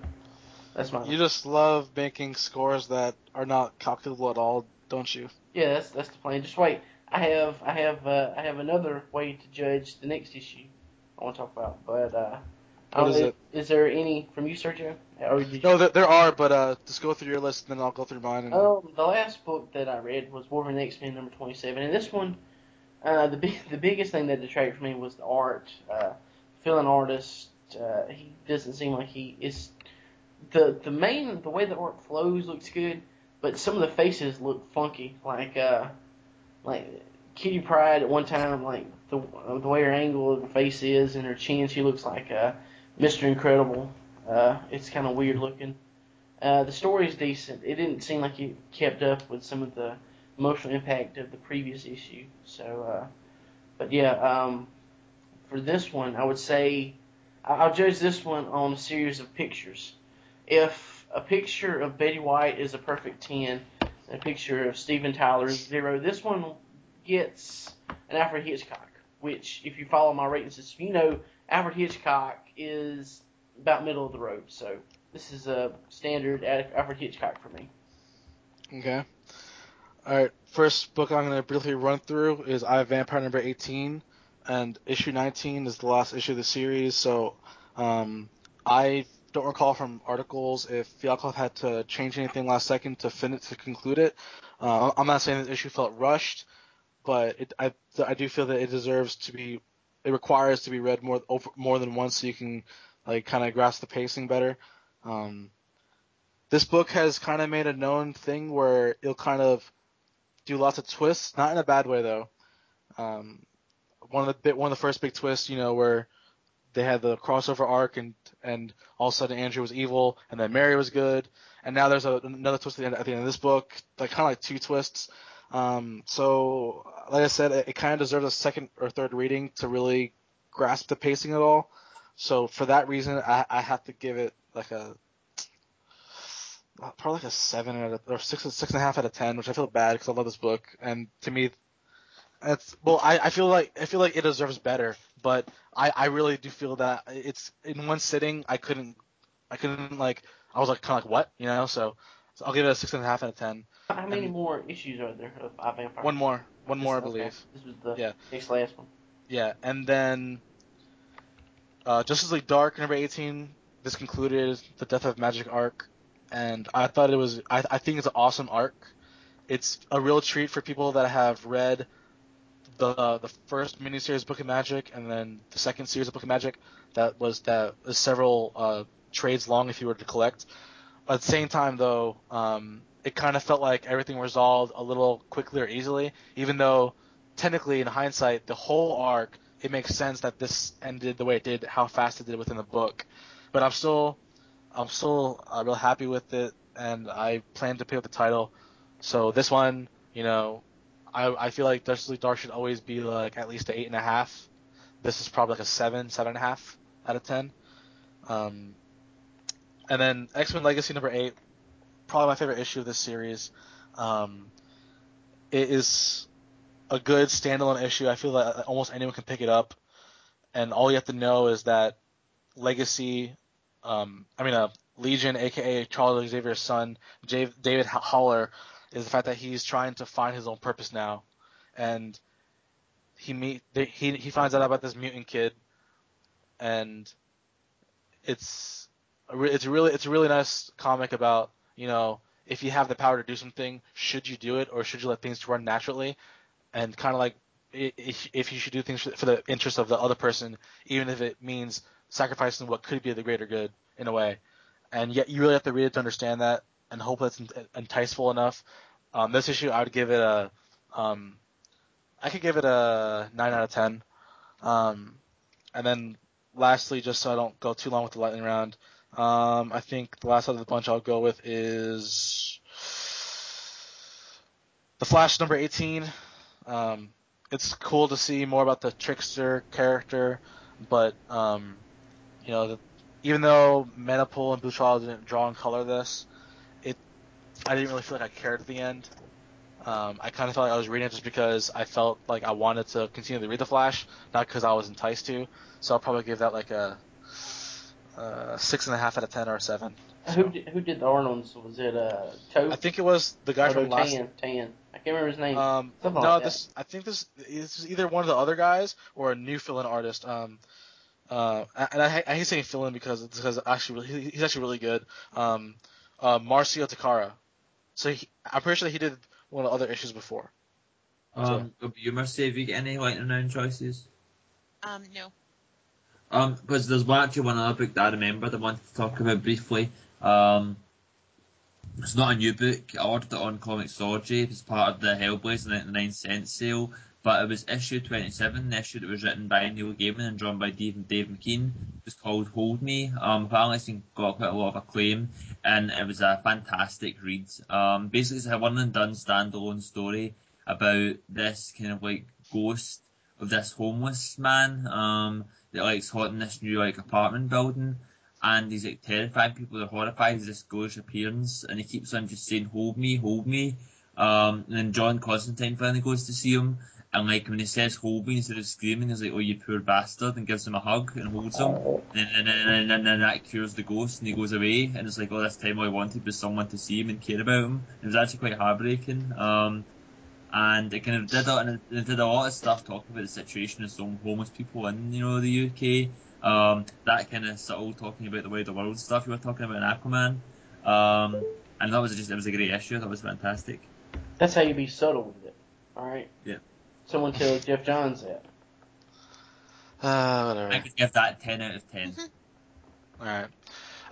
that's my. You just love making scores that are not calculable at all, don't you? Yeah, that's that's the plan. Just wait. I have I have uh, I have another way to judge the next issue I want to talk about, but uh, What is it? Is there any from you, Sergio? Or you, No, there, there are, but uh, just go through your list and then I'll go through mine. And... Um, the last book that I read was Wolverine X Men number twenty seven, and this one, uh, the the biggest thing that detracted from me was the art. Uh, Phil, an artist, uh, he doesn't seem like he is. The the main the way the art flows looks good, but some of the faces look funky. Like uh, like Kitty Pryde at one time, like the the way her angle of the face is and her chin, she looks like uh, Mr. Incredible. Uh, it's kind of weird looking. Uh, the story is decent. It didn't seem like it kept up with some of the emotional impact of the previous issue. So, uh, but yeah, um, for this one, I would say I'll judge this one on a series of pictures. If a picture of Betty White is a perfect 10, and a picture of Steven Tyler is zero, this one gets an Alfred Hitchcock, which, if you follow my rating system, you know Alfred Hitchcock is about middle of the road. So this is a standard Alfred Hitchcock for me. Okay. Alright, first book I'm going to briefly run through is I Vampire number 18, and issue 19 is the last issue of the series, so um, I don't recall from articles if Fialkov had to change anything last second to fin to conclude it. Uh, I'm not saying this issue felt rushed, but it, I, I do feel that it deserves to be, it requires to be read more over, more than once so you can like kind of grasp the pacing better. Um, this book has kind of made a known thing where it'll kind of do lots of twists, not in a bad way though. Um, one of the bit, one of the first big twists, you know, where they had the crossover arc and and all of a sudden Andrew was evil and then Mary was good, and now there's a, another twist at the, end, at the end of this book, like kind of like two twists. Um, so like I said, it, it kind of deserves a second or third reading to really grasp the pacing at all. So for that reason, I, I have to give it like a probably like a seven out of, or six six and a half out of ten, which I feel bad because I love this book, and to me, it's well, I, I feel like I feel like it deserves better, but I, I really do feel that it's in one sitting. I couldn't I couldn't like I was like kind of like what you know, so, so I'll give it a six and a half out of ten. How many And- more issues are there of I Vampire? One more, one This- more, I okay. believe. This was the Yeah. next last one. Yeah, and then uh, Justice League Dark number 18. This concluded the Death of Magic arc, and I thought it was. I, I think it's an awesome arc. It's a real treat for people that have read the uh, the first miniseries Book of Magic and then the second series of Book of Magic. That was that was several uh, trades long if you were to collect. At the same time, though, um, it kind of felt like everything resolved a little quickly or easily, even though technically in hindsight the whole arc it makes sense that this ended the way it did how fast it did within the book but i'm still i'm still uh, real happy with it and i plan to pick up the title. So this one you know i i feel like Justice League Dark should always be like at least an eight and a half. This is probably like a seven seven and a half out of ten. Um and then x-men legacy number eight probably my favorite issue of this series. Um it is a good standalone issue. I feel that almost anyone can pick it up, and all you have to know is that Legacy, um, I mean, uh, Legion, aka Charles Xavier's son, J- David Haller, is the fact that he's trying to find his own purpose now, and he meet they, he he finds out about this mutant kid, and it's it's really it's a really nice comic about you know if you have the power to do something, should you do it or should you let things run naturally, and kind of like if if you should do things for the interest of the other person, even if it means sacrificing what could be the greater good in a way, and yet you really have to read it to understand that, and hope that's ent- enticeful enough. Um, this issue, I would give it a, um, I could give it a nine out of ten. Um, and then lastly, just so I don't go too long with the lightning round, um, I think the last out of the bunch I'll go with is the Flash number 18. Um, it's cool to see more about the trickster character, but um, you know, the, even though Manapul and Bouchard didn't draw and color this, it I didn't really feel like I cared at the end. Um, I kind of felt like I was reading it just because I felt like I wanted to continue to read the Flash, not because I was enticed to. So I'll probably give that like a, uh six and a half out of ten or a seven. Who did, who did the Arnolds? Was it uh Toad? I think it was the guy Or from last. Tan, Tan. I can't remember his name. Um, Something no, like this I think this this is either one of the other guys or a new fill-in artist. Um, uh, and I, I hate saying fill-in because it's because actually really, he's actually really good. Um, uh, Marcio Takara. So he, I'm pretty sure he did one of the other issues before. Um, you must say, have you got any lightning round choices? Um, no. Um, because there's one actually one other book that I remembered I wanted to talk about briefly. Um, it's not a new book. I ordered it on Comixology. It's part of the Hellblazer 99 cent sale. But it was issue 27, the issue that was written by Neil Gaiman and drawn by Dave, Dave McKean. It was called Hold Me. Um, apparently it's got quite a lot of acclaim, and it was a fantastic read. Um, basically it's a one and done standalone story about this kind of like ghost of this homeless man, um, that likes haunting this new like apartment building and he's like terrifying people. They're horrified as this ghost appearance, and he keeps on just saying, "Hold me, hold me." Um, and then John Constantine finally goes to see him, and like when he says "hold me" instead of screaming, he's like, "Oh, you poor bastard," and gives him a hug and holds him, and then and, and, and, then that cures the ghost, and he goes away, and it's like, "Oh, this time all I wanted was someone to see him and care about him." It was actually quite heartbreaking. Um, and it kind of did a, and it, it did a lot of stuff talking about the situation of some homeless people in you know the UK. Um, that kind of subtle talking about the way the world stuff you were talking about in Aquaman. Um, and that was just it was a great issue. That was fantastic. That's how you be subtle with it. All right. Yeah. Someone tell Geoff Johns that. Uh, whatever. I could give that ten out of ten. All right.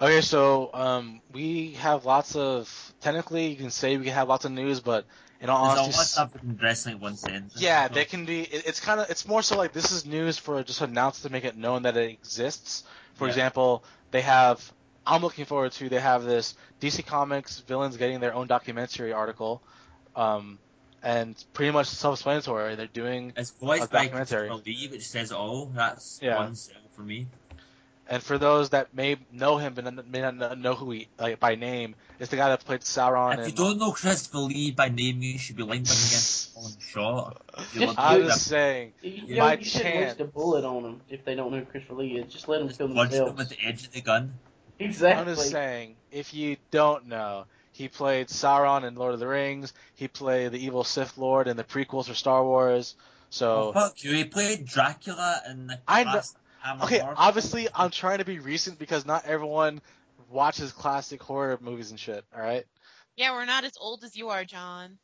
Okay, so um, we have lots of. Technically, you can say we can have lots of news, but in all There's a honesty, lot of stuff in wrestling in one sentence. yeah, they can be. It, it's kind of. It's more so like this is news for just announced to make it known that it exists. For Yeah. example, they have. I'm looking forward to. They have this DC Comics villains getting their own documentary article, um, and pretty much self-explanatory. They're doing It's voiced a by documentary. Christopher Lee, which says it all. That's Yeah. one sell for me. And for those that may know him but may not know who he like by name, it's the guy that played Sauron. If you and, don't uh, know Christopher Lee by name, you should be lined up against Colin Shaw. You I'm at just saying. You, you, By know, you shouldn't waste a bullet on him if they don't know who Christopher Lee. Just let them Just kill punch them themselves. with the edge of the gun. Exactly. I'm just saying, if you don't know, he played Sauron in Lord of the Rings. He played the evil Sith Lord in the prequels for Star Wars. So Oh, fuck you. He played Dracula in the I know- okay, horror obviously. I'm trying to be recent because not everyone watches classic horror movies and shit. All right. Yeah, we're not as old as you are, John.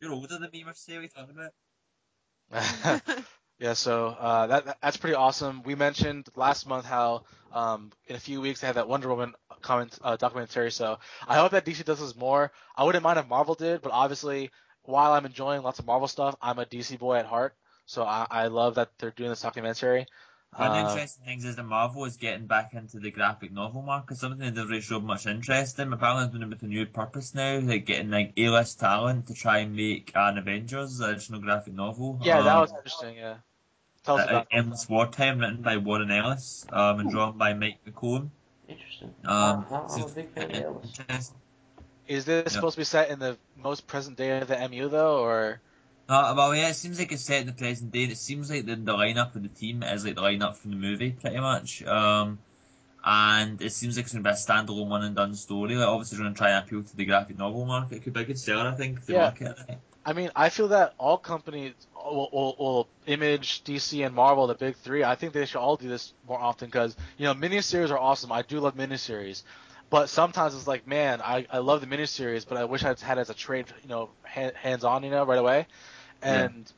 You're older than me, Mercedes. What are you talking about? yeah. So uh, that that- that's pretty awesome. We mentioned last month how um, in a few weeks they had that Wonder Woman comment uh, documentary. So I hope that DC does this more. I wouldn't mind if Marvel did, but obviously while I'm enjoying lots of Marvel stuff, I'm a DC boy at heart. So I, I love that they're doing this documentary. One of the Uh, interesting things is that Marvel is getting back into the graphic novel market, something never really showed much interest in. Apparently, they're doing it with a new purpose now, like getting like A-list talent to try and make an Avengers original graphic novel. yeah, that Um, was interesting. Yeah. Tell us uh, about. Endless Wartime, written by Warren Ellis, um, and drawn by Mike McKone. Interesting. Um, I- I'm a big fan of Ellis. Is this Yeah. supposed to be set in the most present day of the MU though, or Uh, well, yeah, it seems like it's set in the present day, and it seems like the, the lineup of the team is like the lineup from the movie, pretty much. Um, and it seems like it's going to be a standalone one and done story. Like, obviously, they're going to try and appeal to the graphic novel market. It could be a good seller, I think, if they Yeah. market it right. I mean, I feel that all companies, well, well, well, Image, DC, and Marvel, the big three, I think they should all do this more often because you know miniseries are awesome. I do love miniseries, but sometimes it's like, man, I, I love the miniseries, but I wish I'd had it as a trade, you know, hand, hands on, you know, right away. And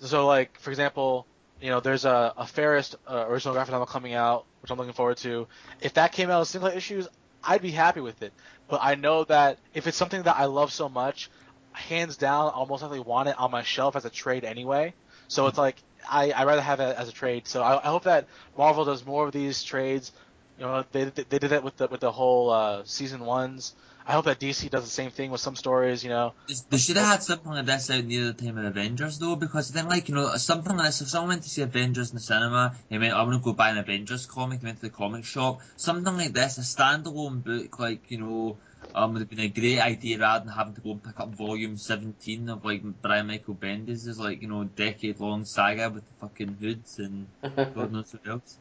so, like for example, you know, there's a, a Fairest uh, original graphic novel coming out, which I'm looking forward to. If that came out as single issues, I'd be happy with it. But I know that if it's something that I love so much, hands down, I'll most likely want it on my shelf as a trade anyway. So it's like I I rather have it as a trade. So I, I hope that Marvel does more of these trades. You know, they they did that with the with the whole uh, season ones. I hope that DC does the same thing with some stories. You know, They- should have had something like this out near the time of Avengers, though, because then, like, you know, something like this, if someone went to see Avengers in the cinema, they went, I'm going to go buy an Avengers comic, went to the comic shop, something like this, a standalone book, like, you know, um, would have been a great idea rather than having to go and pick up volume 17 of, like, Brian Michael Bendis' like, you know, decade long saga with the fucking hoods and God knows what else.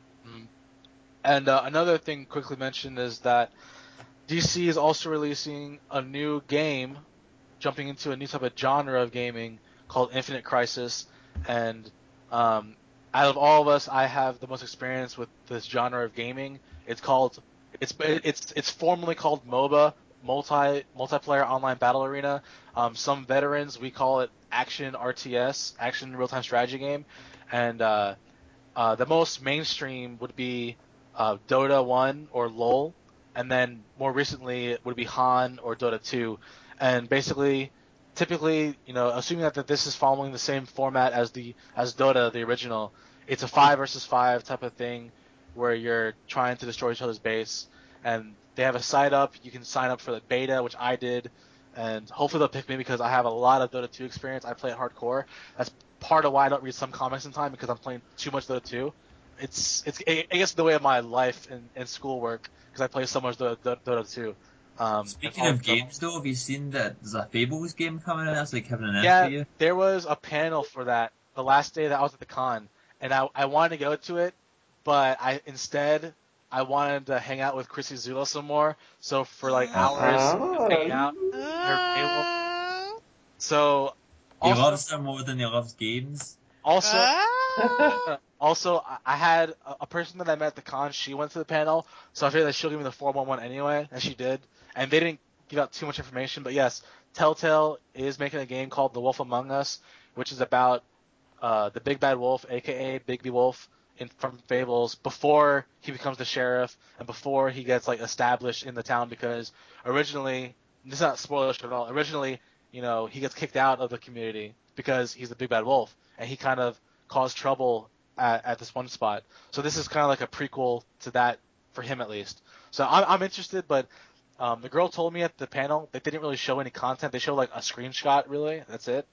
And uh, another thing quickly mentioned is that DC is also releasing a new game, jumping into a new type of genre of gaming called Infinite Crisis. And um, out of all of us, I have the most experience with this genre of gaming. It's called it's it's it's formally called MOBA, multi multiplayer online battle arena. Um, some veterans we call it action RTS, action real time strategy game, and uh, uh, the most mainstream would be uh, Dota 1 or LoL, and then more recently it would be HoN or Dota 2. And basically, typically, you know, assuming that, that this is following the same format as the as Dota, the original, it's a five versus five type of thing where you're trying to destroy each other's base. And they have a site up. You can sign up for the beta, which I did, and hopefully they'll pick me because I have a lot of Dota 2 experience. I play it hardcore. That's part of why I don't read some comics in time because I'm playing too much Dota 2 it's it's I guess the way of my life and, and schoolwork because I play so much Dota, Dota, Dota 2. Um, Speaking of games, though, have you seen that there's a Fables game coming out? That's like having an yeah, there was a panel for that the last day that I was at the con, and I I wanted to go to it, but I instead I wanted to hang out with Chrissie Zullo some more. So for like hours, Oh. hanging out. So He also, loves her more than he loves games. also Oh. Also, I- I had a- a person that I met at the con. She went to the panel, so I figured that she'll give me the 411 anyway, and she did. And they didn't give out too much information, but yes, Telltale is making a game called The Wolf Among Us, which is about uh, the Big Bad Wolf, aka Bigby Wolf, in from Fables, before he becomes the sheriff and before he gets like established in the town. Because originally, this is not spoilers at all. Originally, you know, he gets kicked out of the community because he's the Big Bad Wolf, and he kind of caused trouble at, at this one spot. So this is kind of like a prequel to that for him at least. So I'm, I'm interested, but um, the girl told me at the panel they didn't really show any content. They showed like a screenshot, really. That's it.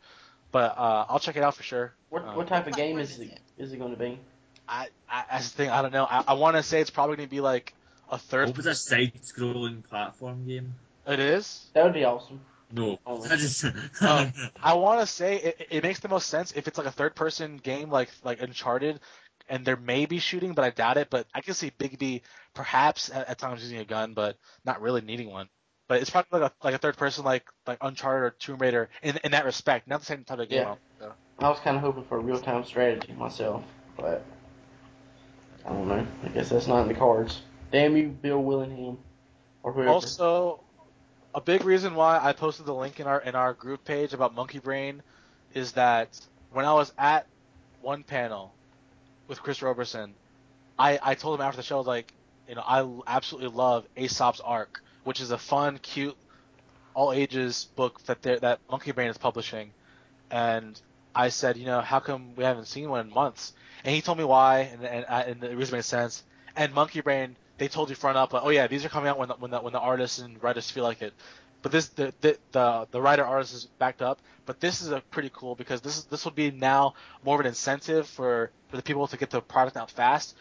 But uh, I'll check it out for sure. What Um, what type of game is is it? it? Is it going to be? I, I that's the thing. I don't know. I, I want to say it's probably going to be like a third. Hope it's a side-scrolling platform game. It is. That would be awesome. No, Oh. I just Oh. I want to say it, it makes the most sense if it's like a third-person game, like like Uncharted, and there may be shooting, but I doubt it. But I can see Bigby perhaps at, at times using a gun, but not really needing one. But it's probably like a like a third person, like like Uncharted or Tomb Raider in in that respect, not the same type of game. Yeah. So. I was kind of hoping for a real time strategy myself, but I don't know. I guess that's not in the cards. Damn you, Bill Willingham, or whoever. Also, a big reason why I posted the link in our in our group page about Monkeybrain is that when I was at one panel with Chris Roberson, I I told him after the show like, you know, I absolutely love Aesop's Ark, which is a fun, cute, all ages book that that Monkeybrain is publishing, and I said, you know, how come we haven't seen one in months? And he told me why, and and, I- and the reason made sense. And Monkeybrain, they told you front up, like, oh yeah, these are coming out when the, when the, when the artists and writers feel like it. But this the the the, the writer artist is backed up. But this is a pretty cool because this is this would be now more of an incentive for for the people to get the product out fast.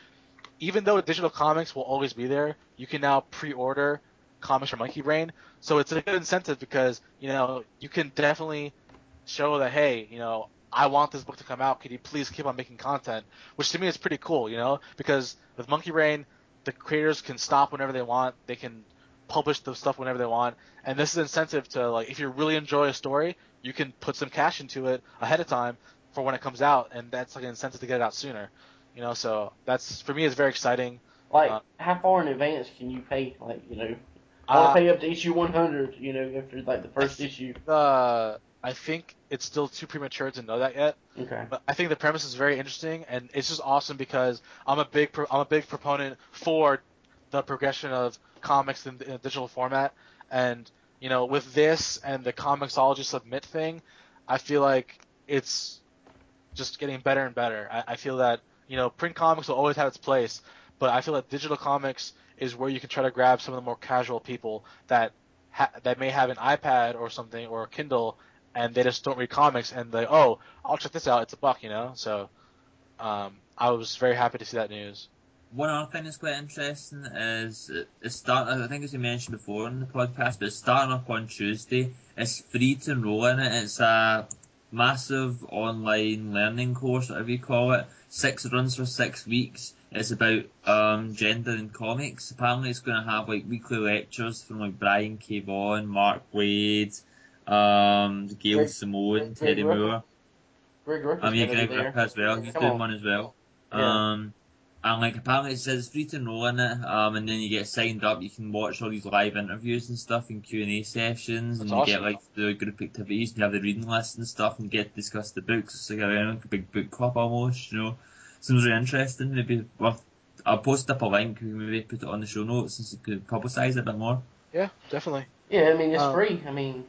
Even though digital comics will always be there, you can now pre-order comics from Monkeybrain. So it's a good incentive because you know you can definitely show that hey, you know, I want this book to come out. Could you please keep on making content? Which to me is pretty cool, you know, because with Monkeybrain, the creators can stop whenever they want. They can publish the stuff whenever they want, and this is incentive to like if you really enjoy a story, you can put some cash into it ahead of time for when it comes out, and that's like an incentive to get it out sooner. You know, so that's for me is very exciting. Like, Uh, how far in advance can you pay? Like, you know, I Uh, want to pay up to issue 100. You know, after like the first issue. Uh, I think it's still too premature to know that yet. Okay. But I think the premise is very interesting, and it's just awesome because I'm a big pro- I'm a big proponent for the progression of comics in, in a digital format, and you know with this and the Comixology Submit thing, I feel like it's just getting better and better. I, I feel that you know print comics will always have its place, but I feel that digital comics is where you can try to grab some of the more casual people that ha- that may have an iPad or something or a Kindle and they just don't read comics and they oh I'll check this out it's a buck you know so um, I was very happy to see that news. One other thing that's quite interesting is it- it's start. I think as we mentioned before in the podcast, but it's starting up on Tuesday. It's free to enroll in it. It's a massive online learning course, whatever you call it. Six runs for six weeks. It's about um, gender in comics. Apparently, it's going to have like weekly lectures from like Brian K. Vaughan, Mark Waid, um, Gail Greg- Simone, Greg- Teddy Greg Moore. Greg Rucka's Um, yeah, Greg there. Rucka as well. He's Come doing on. one as well. Yeah. Um, and like apparently it says it's free to enroll in it. Um, and then you get signed up. You can watch all these live interviews and stuff and Q and A sessions, and That's you get like the group activities. And you have the reading list and stuff, and get to discuss the books. It's like a, like a big book club almost. You know, seems really interesting. Maybe worth. I'll post up a link. We maybe put it on the show notes since you could publicise it a bit more. Yeah, definitely. Yeah, I mean it's Um, free. I mean,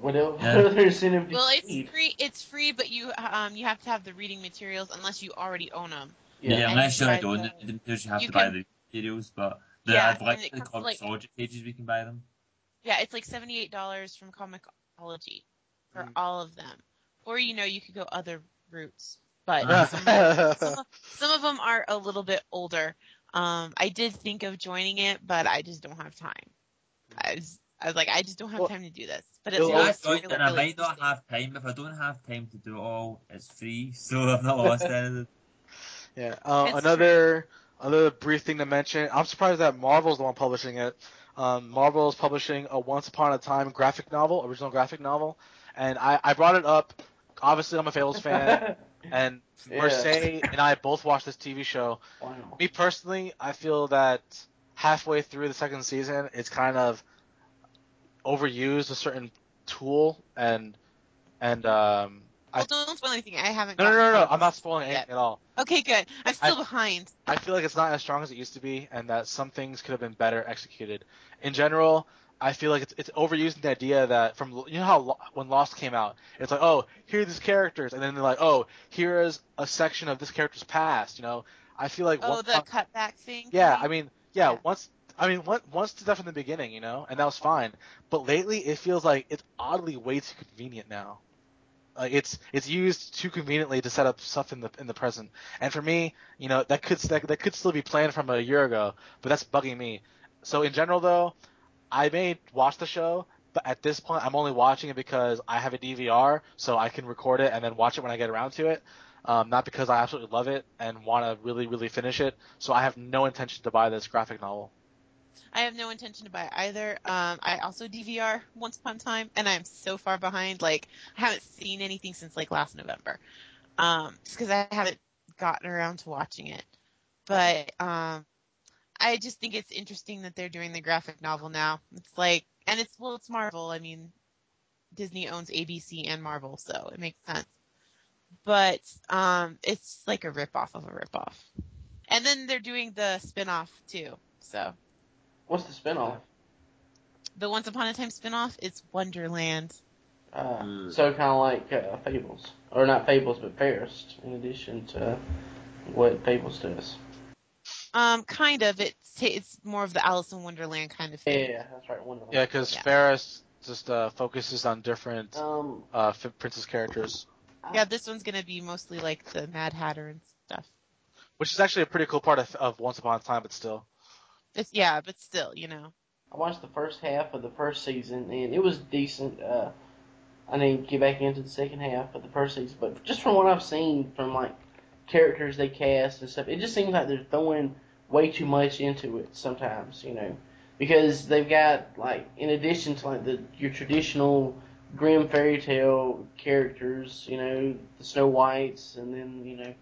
what else? Yeah. What other incentive do Well, you it's need? free. It's free, but you um you have to have the reading materials unless you already own them. Yeah, Yeah. And unless you you're a try donor, it you have you to buy the materials, but the Yeah, I've and it the comes, like- Comixology pages we can buy them. Yeah, it's like seventy eight dollars from Comixology for Mm. all of them, or you know you could go other routes, but Uh. some, some, of, some of them are a little bit older. Um, I did think of joining it, but I just don't have time. I was, I was like, I just don't have Well, time to do this. But it well, Yeah, I looks joined really, and I really might not have time. If I don't have time to do it all, it's free, so I've not lost anything. Yeah. Uh, It's another another brief thing to mention. I'm surprised that Marvel's the one publishing it. Um, Marvel is publishing a Once Upon a Time graphic novel, original graphic novel, and I, I brought it up. Obviously, I'm a Fables fan, and Yeah. Mercedes and I both watched this TV show. wow. Me personally, I feel that halfway through the second season, it's kind of overused a certain tool and and um. I, Well, don't spoil anything. I haven't. no, no, no, no, I'm not spoiling yet. anything at all. Okay, good. I'm still I- behind. I feel like it's not as strong as it used to be, and that some things could have been better executed. In general, I feel like it's, it's overusing the idea that from you know how when Lost came out, it's like oh here are these characters, and then they're like oh here is a section of this character's past. You know, I feel like Oh, the cutback thing. yeah? I mean yeah, Yeah. once I mean once once to that from the beginning, you know, and that was fine. But lately, it feels like it's oddly way too convenient now. Like it's it's used too conveniently to set up stuff in the in the present. And for me, you know, that could that, that could still be planned from a year ago, but that's bugging me. So in general, though, I may watch the show, but at this point, I'm only watching it because I have a DVR, so I can record it and then watch it when I get around to it. Um, not because I absolutely love it and want to really, really finish it. So I have no intention to buy this graphic novel. I have no intention to buy it either. Um, I also DVR Once Upon a Time, and I'm so far behind. Like, I haven't seen anything since like last November, um, just because I haven't gotten around to watching it. But um, I just think it's interesting that they're doing the graphic novel now. It's like, and it's well, it's Marvel. I mean, Disney owns ABC and Marvel, so it makes sense. But um, it's like a ripoff of a ripoff. And then they're doing the spin-off too. So What's the spinoff? the Once Upon a Time spin-off is Wonderland. Uh, Mm. So kind of like uh, Fables, or not Fables, but Fairest. In addition to what Fables does. Um, kind of. It's it's more of the Alice in Wonderland kind of thing. Yeah, that's right. Wonderland. Yeah, because Yeah. Fairest just uh, focuses on different Um. uh, f- princess characters, Yeah, this one's gonna be mostly like the Mad Hatter and stuff. which is actually a pretty cool part of, of Once Upon a Time, but still. It's yeah, but still, you know. I watched the first half of the first season, and it was decent. Uh, I to get back into the second half of the first season. But just from what I've seen from like characters they cast and stuff, it just seems like they're throwing way too much into it sometimes. You know, because they've got like in addition to like the your traditional grim fairy tale characters, you know, the Snow Whites, and then you know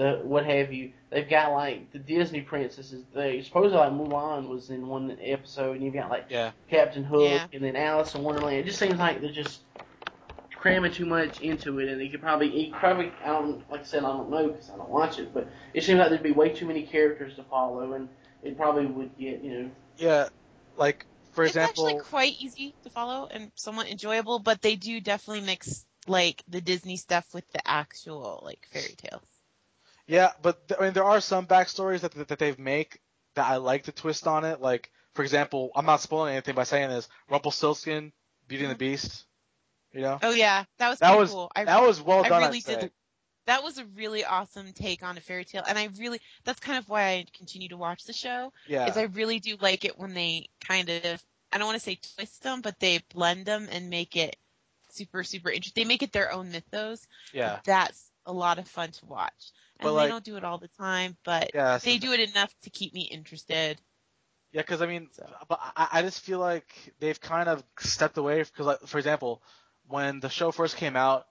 the what have you. They've got like the Disney princesses. They supposedly like Mulan was in one episode, and you've got like Yeah. Captain Hook, Yeah. and then Alice in Wonderland. It just seems like they're just cramming too much into it, and they could probably, he probably, I don't, like I said, I don't know because I don't watch it, but it seems like there'd be way too many characters to follow, and it probably would get, you know, Yeah, like for it's example, actually quite easy to follow and somewhat enjoyable, but they do definitely mix like the Disney stuff with the actual like fairy tales. Yeah, but th- I mean, there are some backstories that, that that they've make that I like the twist on it. Like, for example, I'm not spoiling anything by saying this: Rumpelstiltskin, Beauty and the mm-hmm. Beast. You know, Oh yeah, that was that was cool. I, that was well I done. really I'd say. did. That was a really awesome take on a fairy tale, and I really that's kind of why I continue to watch the show. Yeah, Is I really do like it when they kind of I don't want to say twist them, but they blend them and make it super super interesting. They make it their own mythos. yeah, That's a lot of fun to watch, and But, they like- don't do it all the time, but yeah. they do it enough to keep me interested. Yeah, because I mean, but I, I just feel like they've kind of stepped away. Because, like, for example, when the show first came out,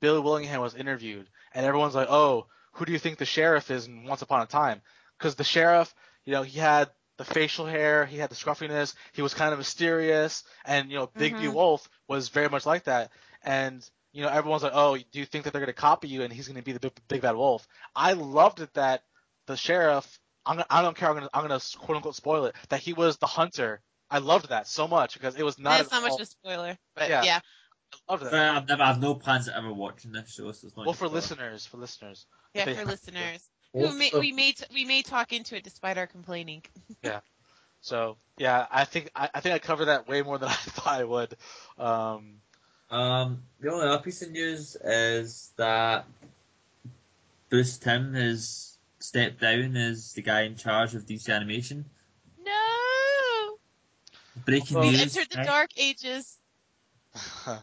Billy Willingham was interviewed, and everyone's like, "Oh, who do you think the sheriff is in Once Upon a Time?" Because the sheriff, you know, he had the facial hair, he had the scruffiness, he was kind of mysterious, and you know, Big B Mhm. Wolf was very much like that. And you know, everyone's like, "Oh, do you think that they're gonna copy you, and he's gonna be the big, big bad wolf?" I loved it that the sheriff. I'm gonna, I don't care. I'm gonna, I'm gonna quote unquote spoil it. That he was the hunter. I loved that so much because it was not. It's at not much of a spoiler, but Yeah. yeah. I loved that. Uh, I've never, I've no plans of ever watching this show, so it's not. Well, for listeners, for listeners. Yeah, They- for listeners. Who may, we may t- we may talk into it despite our complaining. Yeah. So yeah, I think I, I think I covered that way more than I thought I would. Um, Um, the only other piece of news is that Bruce Timm has stepped down as the guy in charge of DC Animation. No, Breaking Well- we news. entered the right? dark ages.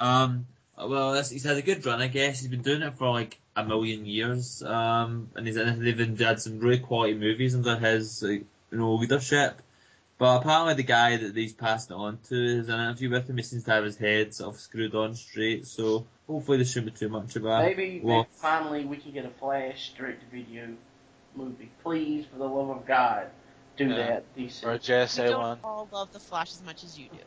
Um, well, that's- he's had a good run, I guess. He's been doing it for like a million years. Um, and he's they've been- had some really quality movies under his like, you know leadership. But apparently, the guy that he's passed it on to has an interview with him. He seems to have his head sort of screwed on straight. So hopefully, there shouldn't be too much of that. maybe, well- maybe finally we can get a Flash direct-to-video movie. Please, for the love of God, do Yeah. that, DC. or a JSA We don't one. all love the Flash as much as you do.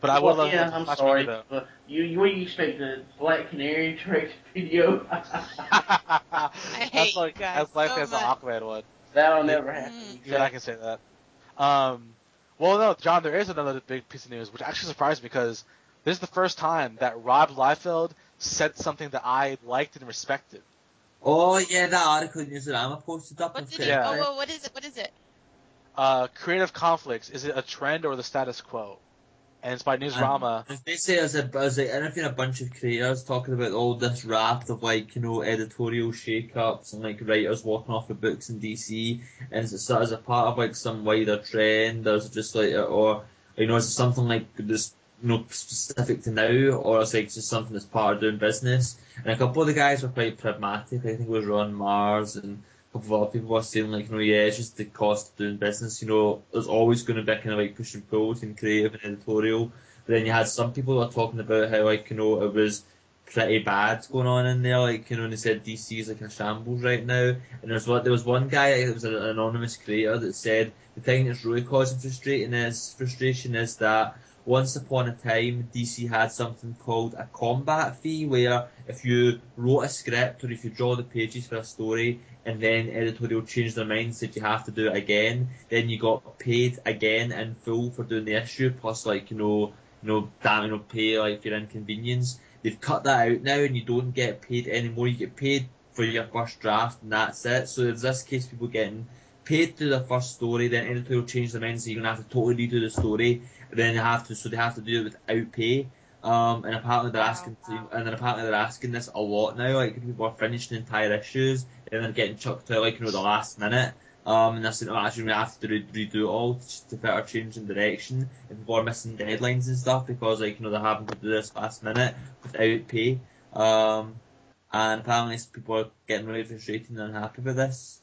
But I would Well, love yeah, to I'm watch sorry, though. but you, you, you expect, the Black Canary direct-to-video? I hate that's you guys as likely so as the much. Aquaman one. That'll never happen. Mm. Yeah, I can say that. Um, well, no, John, there is another big piece of news, which actually surprised me because this is the first time that Rob Liefeld said something that I liked and respected. Oh yeah, that article in Newsarama posted up. What on did it? Yeah. Oh, well, what is it? What is it? Uh, creative conflicts, is it a trend or the status quo? And it's by Newsarama. Basically, um, as a, as a, interviewing a bunch of creators talking about all this raft of like you know editorial shake-ups and like writers walking off of books in DC, and is it sort of a part of like some wider trend, it just like or you know is it something like this you know specific to now, or is it like just something that's part of doing business? And a couple of the guys were quite pragmatic. I think it was Ron Marz and of other people were saying like you know yeah it's just the cost of doing business. You know there's always going to be kind of like push and pull between creative and editorial. But then you had some people that were talking about how like you know it was pretty bad going on in there. Like you know, and they said DC is like a shambles right now. And there's what there was one guy, it was an anonymous creator that said the thing that's really causing frustrating is frustration is that once upon a time DC had something called a combat fee where if you wrote a script or if you draw the pages for a story and then editorial changed their mind said you have to do it again, then you got paid again in full for doing the issue plus like, you know, you know, damn, you know, pay like for your inconvenience. They've cut that out now and you don't get paid anymore. You get paid for your first draft and that's it. So in this case people getting paid through the first story, then editorial change their mind so you're gonna have to totally redo the story. And then they have to so they have to do it without pay. Um, and apparently they're Wow. asking, to, and then apparently they're asking this a lot now. Like people are finishing entire issues and they're getting chucked out like you know the last minute. Um, and I said, oh, actually, we have to re- redo it all to fit our change in direction. And people are missing deadlines and stuff because, like, you know, they're having to do this last minute without pay. Um, and apparently people are getting really frustrated and unhappy with this.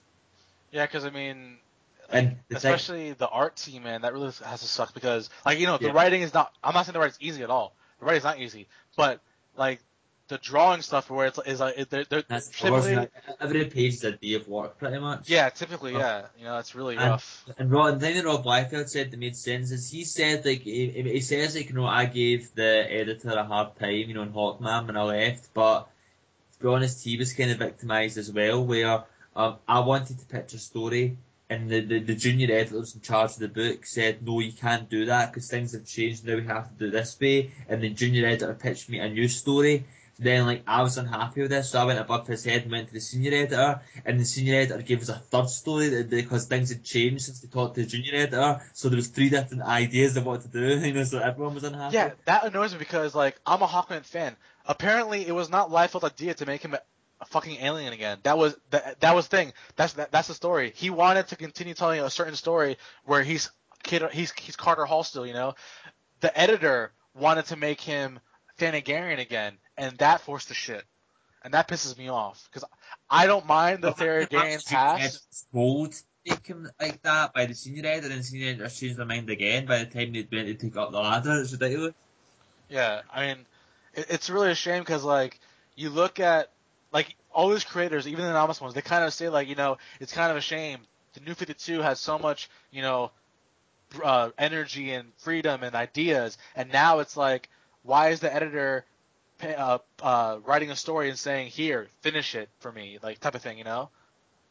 Yeah, because I mean, And especially the art team, man, that really has to suck because, like, you know, the Yeah. writing is not. I'm not saying the writing's easy at all. The writing's not easy, but like the drawing stuff where it's is like they're, they're That's typically. Every page is a day of work, pretty much. yeah, typically, Oh. yeah, you know, it's really And- rough. And Rob, the thing that Rob Liefeld said that made sense is he said like he, he says like you know I gave the editor a hard time you know in Hawkman when I left, but to be honest he was kind of victimised as well where um, I wanted to pitch a story and the, the, the junior editors in charge of the book said no you can't do that because things have changed now we have to do this way and the junior editor pitched me a new story. Then like I was unhappy with this, so I went above his head and went to the senior editor, and the senior editor gave us a third story because things had changed since they talked to the junior editor. So there was three different ideas of what to do, you know. So everyone was unhappy. Yeah, that annoys me because like I'm a Hawkman fan. Apparently, it was not Liefeld's idea to make him a, fucking alien again. That was that, that was the thing. That's that, that's the story. He wanted to continue telling a certain story where he's kid he's he's Carter Hall still, you know. The editor wanted to make him Thanagarian again, and that forced the shit. And that pisses me off because I don't mind the Thanagarian past. Make him like that by the senior editor, and senior editor changed their mind again by the time they'd been to take up the ladder. It's ridiculous. Yeah, I mean, it, it's really a shame because like you look at like all these creators, even the anonymous ones, they kind of say like you know it's kind of a shame. The New Fifty Two has so much you know uh, energy and freedom and ideas, and now it's like why is the editor uh, uh, writing a story and saying here finish it for me like type of thing, you know?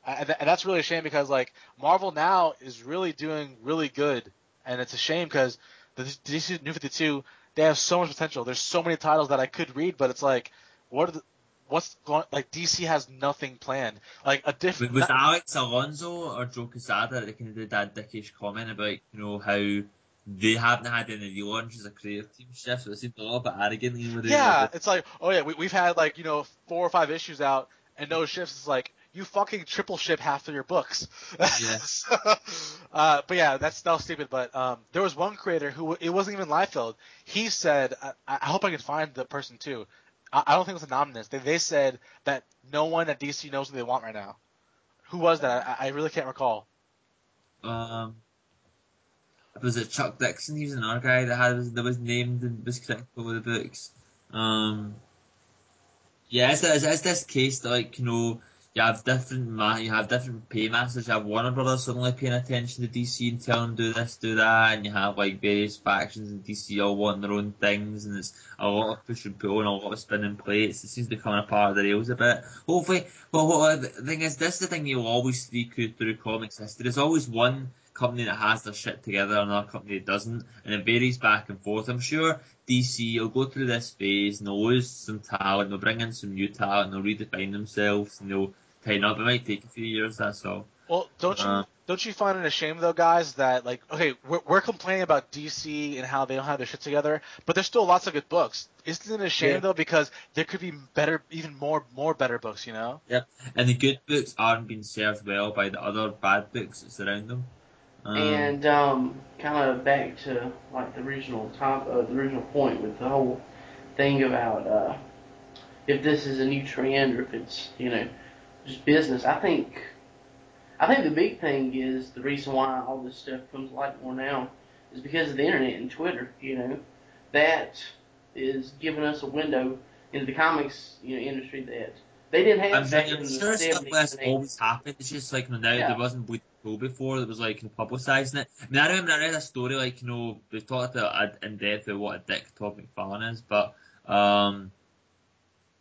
And that's really a shame because like Marvel now is really doing really good, and it's a shame because the DC New Fifty Two they have so much potential. There's so many titles that I could read, but it's like, what are the, what's going? Like DC has nothing planned. Like a Was, different. was Axel Alonso or Joe Quesada that kind of did that dickish comment about you know how they haven't had any relaunches of creative team shifts, so it seemed a little bit arrogant. Yeah, it's like, oh yeah, we, we've had like you know four or five issues out and no shifts. It's like you fucking triple ship half of your books. Yeah. So, uh, but yeah, that's that was stupid. But um, there was one creator who it wasn't even Liefeld. He said, I, I hope I can find the person too. I, don't think it was anonymous. They they said that no one at DC knows what they want right now. Who was that? I, I really can't recall. Um, was it Chuck Dixon? He was another guy that had that was named and was critical of the books. Um, yeah, it's, it's, it's this case that like you know you have different ma- you have different pay masters. You have Warner Brothers suddenly paying attention to DC and telling them do this, do that, and you have like various factions in DC all wanting their own things, and it's a lot of push and pull and a lot of spinning plates. It seems to be coming apart of the rails a bit. Hopefully, well, what the thing is, this is the thing you'll always see through comics history. There's always one company that has their shit together and another company that doesn't, and it varies back and forth. I'm sure DC will go through this phase and they'll lose some talent, they'll bring in some new talent, they'll redefine themselves, and they'll tighten up. It might take a few years, that's all. Well, don't you Uh, don't you find it a shame though, guys, that like okay, we're, we're complaining about DC and how they don't have their shit together, but there's still lots of good books. Isn't it a shame Yeah. though because there could be better, even more more better books, you know? And the good books aren't being served well by the other bad books that surround them. Um, And um, kind of back to like the original top, uh, the original point with the whole thing about uh, if this is a new trend or if it's you know just business. I think I think the big thing is the reason why all this stuff comes to light more now is because of the internet and Twitter. You know that is giving us a window into the comics you know industry that they didn't have I'm, in I'm the sure stuff 70s like this and 80s. always happened. It's just like you now Yeah. there wasn't Cool before that was like publicising it. I mean, I remember I read a story like you know we've talked about in depth about what a dick Todd McFarlane is, but um,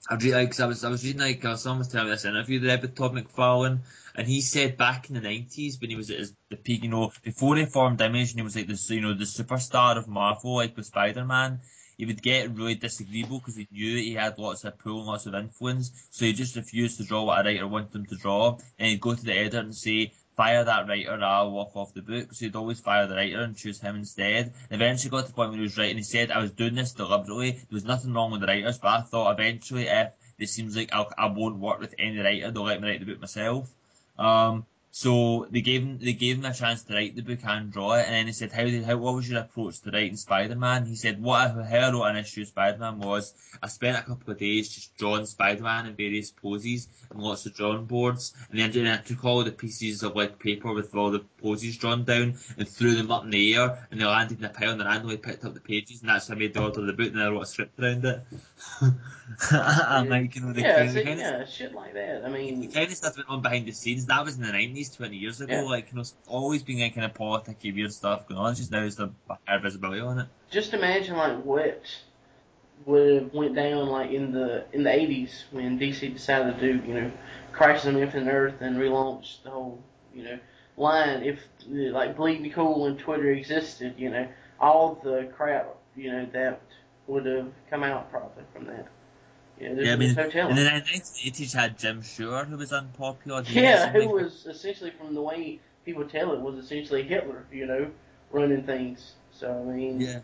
I've read like 'cause I was I was reading like uh, someone was telling me this interview I read with Todd McFarlane, and he said back in the nineties when he was at his the peak, you know, before he formed Image and he was like this, you know, the superstar of Marvel, like with Spider Man. He would get really disagreeable because he knew he had lots of pull and lots of influence, so he just refused to draw what a writer wanted him to draw, and he'd go to the editor and say, fire that writer or I'll walk off the book. So he'd always fire the writer and choose him instead. And eventually got to the point where he was writing, he said, I was doing this deliberately. There was nothing wrong with the writers, but I thought eventually if it seems like I'll, I won't work with any writer, they'll let me write the book myself. Um, So they gave him they gave him a chance to write the book and draw it, and then he said, "How did how what was your approach to writing Spider-Man?" He said, "What I, how I wrote an issue of Spider-Man was I spent a couple of days just drawing Spider-Man in various poses and lots of drawing boards, and then, then I took all the pieces of like paper with all the poses drawn down and threw them up in the air, and they landed in a pile, and I randomly picked up the pages, and that's how I made the order of the book, and then I wrote a script around it." I'm like, you know, the yeah, kind, see, kind of yeah, shit like that. I the mean, kind of stuff went on behind the scenes. That was in the nineties, twenty years ago. Yeah. Like, you know, it's always been that kind of politicky weird stuff going on. It's just now there's the higher visibility on it. just imagine like what would have went down like in the in the eighties when DC decided to do you know Crisis on Infinite Earth and relaunch the whole you know line. If like Bleeding Cool and Twitter existed, you know all the crap you know that would have come out probably from that. There's, Yeah, I mean, no. And then in the nineteen eighties, had Jim Shooter, who was unpopular. Yeah, who was essentially from the way people tell it was essentially Hitler, you know, running things. So I mean, Yeah.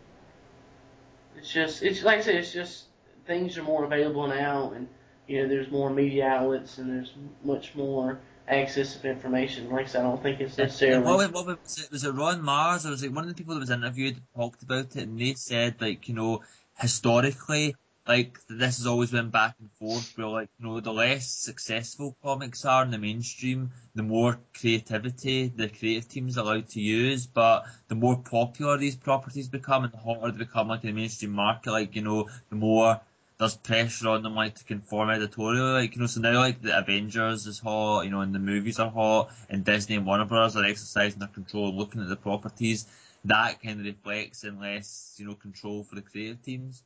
it's just it's like I said, it's just things are more available now, and you know, there's more media outlets and there's much more access of information. Like I said, I don't think it's And necessarily. what, was- what was it? Was it Ron Marz? Or was it one of the people that was interviewed talked about it, and they said like you know historically, like this has always been back and forth. Where like you know the less successful comics are in the mainstream, the more creativity the creative teams allowed to use. But the more popular these properties become, and the hotter they become like in the mainstream market, like you know the more there's pressure on them like to conform editorially, like you know. So now like the Avengers is hot, you know, and the movies are hot, and Disney and Warner Brothers are exercising their control, and looking at the properties. That kind of reflects in less, you know, control for the creative teams.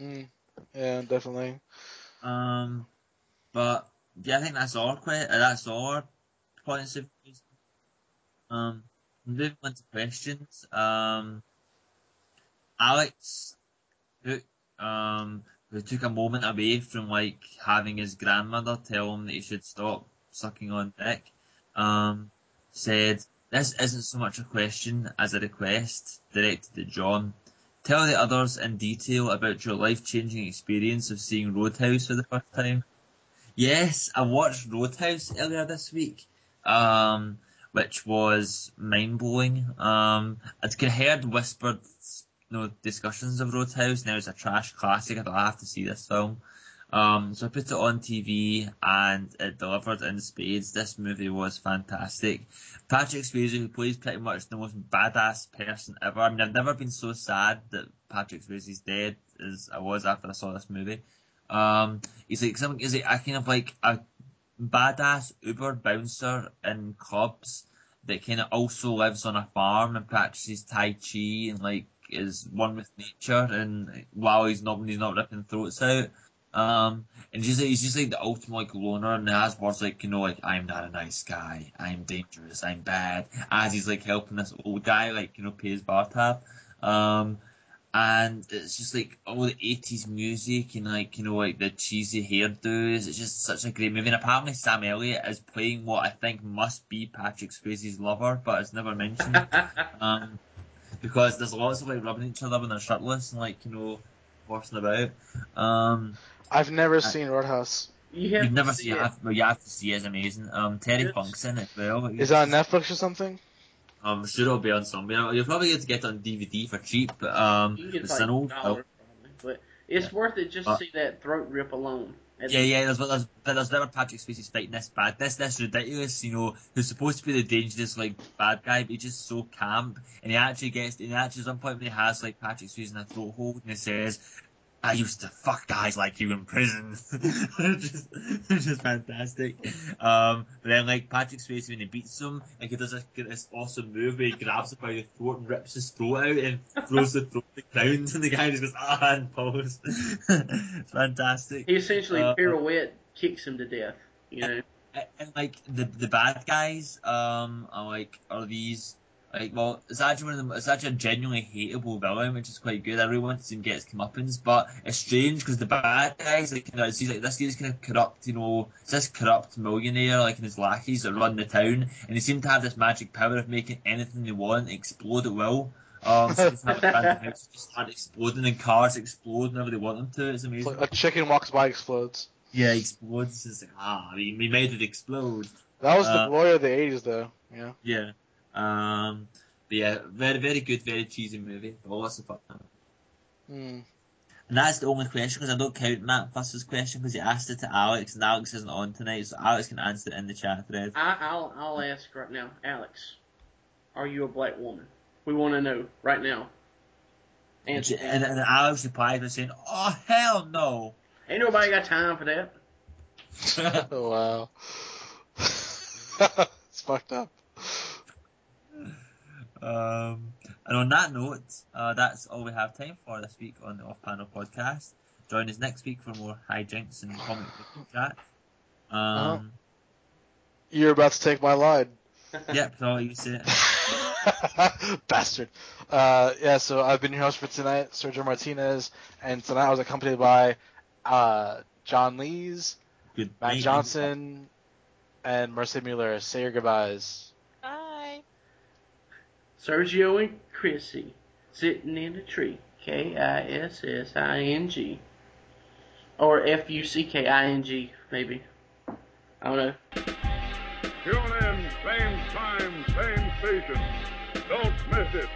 Mm, yeah, definitely. Um, but yeah, I think that's all. Que- uh, that's all points of view. Um, moving on to questions. Um, Alex, who um, who took a moment away from like having his grandmother tell him that he should stop sucking on dick, um, said this isn't so much a question as a request directed to John. Tell the others in detail about your life-changing experience of seeing Roadhouse for the first time. Yes, I watched Roadhouse earlier this week, um, which was mind-blowing. Um, I'd kind of heard whispered, you know, discussions of Roadhouse. Now it's a trash classic. I have to see this film. Um, so I put it on TV and it delivered in spades. This movie was fantastic. Patrick Swayze, who plays pretty much the most badass person ever. I mean, I've never been so sad that Patrick Swayze's dead as I was after I saw this movie. Um, he's like some, he's like a kind of like a badass Uber bouncer in clubs that kind of also lives on a farm and practices Tai Chi and like is one with nature and while he's not he's not ripping throats out. Um, and he's just, he's just like the ultimate like loner, and has words like, you know, like I'm not a nice guy, I'm dangerous, I'm bad. As he's like helping this old guy, like you know, pay his bar tab. Um, and it's just like all the 80s music and like you know like the cheesy hairdos. It's just such a great movie. And apparently Sam Elliott is playing what I think must be Patrick Swayze's lover, but it's never mentioned. um, because there's lots of like rubbing each other when they're shirtless and like you know horsing about. Um, I've never seen Roadhouse. you have you've never seen it, it. but you have to see it. It's amazing. Um, Terry It's- Funk's in it as well. Is that on Netflix or something? I'm sure it'll be on somewhere. You'll probably get to get it on DVD for cheap, but um, You can get it's like an old $1 film. but it's worth it just to Uh, see that throat rip alone. Yeah, yeah. There's there's there's never Patrick Swayze's fighting this bad. This this ridiculous. You know, who's supposed to be the dangerous like bad guy, but he's just so camp. And he actually gets. And he actually at some point when he has like Patrick Swayze in a throat hold, and he says, "I used to fuck guys like you in prison." it's just fantastic. Um, but then like Patrick Swayze when he beats him, like he does this, this awesome move where he grabs him by the throat and rips his throat out and throws the throat to the ground, and the guy just goes ah and pose. it's fantastic. He essentially Uh, pirouette kicks him to death. You know, and, and like the the bad guys um are like are these like well it's actually one of them it's actually a genuinely hateable villain which is quite good I really want to get his comeuppance but it's strange because the bad guys like kind of see like this guy's kind of corrupt you know it's this corrupt millionaire like and his lackeys that run the town and they seem to have this magic power of making anything they want explode at will um so just have random just start exploding and cars explode whenever they want them to it's amazing like a chicken walks by explodes. yeah, it explodes. It's like, ah, he, he made it explode. That was the Uh, glory of the '80s, though. Yeah. Yeah. Um. But yeah, very very good, very cheesy movie. But lots of fun. Mm. And that's the only question because I don't count Matt Fuss's question because he asked it to Alex and Alex isn't on tonight, so Alex can answer it in the chat thread. I, I'll I'll ask right now, Alex. Are you a black woman? We want to know right now. Answer. And, and Alex replied by saying, "Oh hell no." Ain't nobody got time for that. Oh wow. it's fucked up. Um, and on that note, uh, that's all we have time for this week on the Off Panel Podcast. Join us next week for more hijinks and comic book chat. Um, You're about to take my line. yep, so you said. it. Bastard. Uh, yeah, so I've been your host for tonight, Sergio Martinez, and tonight I was accompanied by uh, John Lees, Good Matt. Johnson, and Mercy Mueller. Say your goodbyes. Sergio and Chrissy sitting in a tree. K I S S I N G. Or F U C K I N G, maybe. I don't know. Tune in, same time, same station. Don't miss it.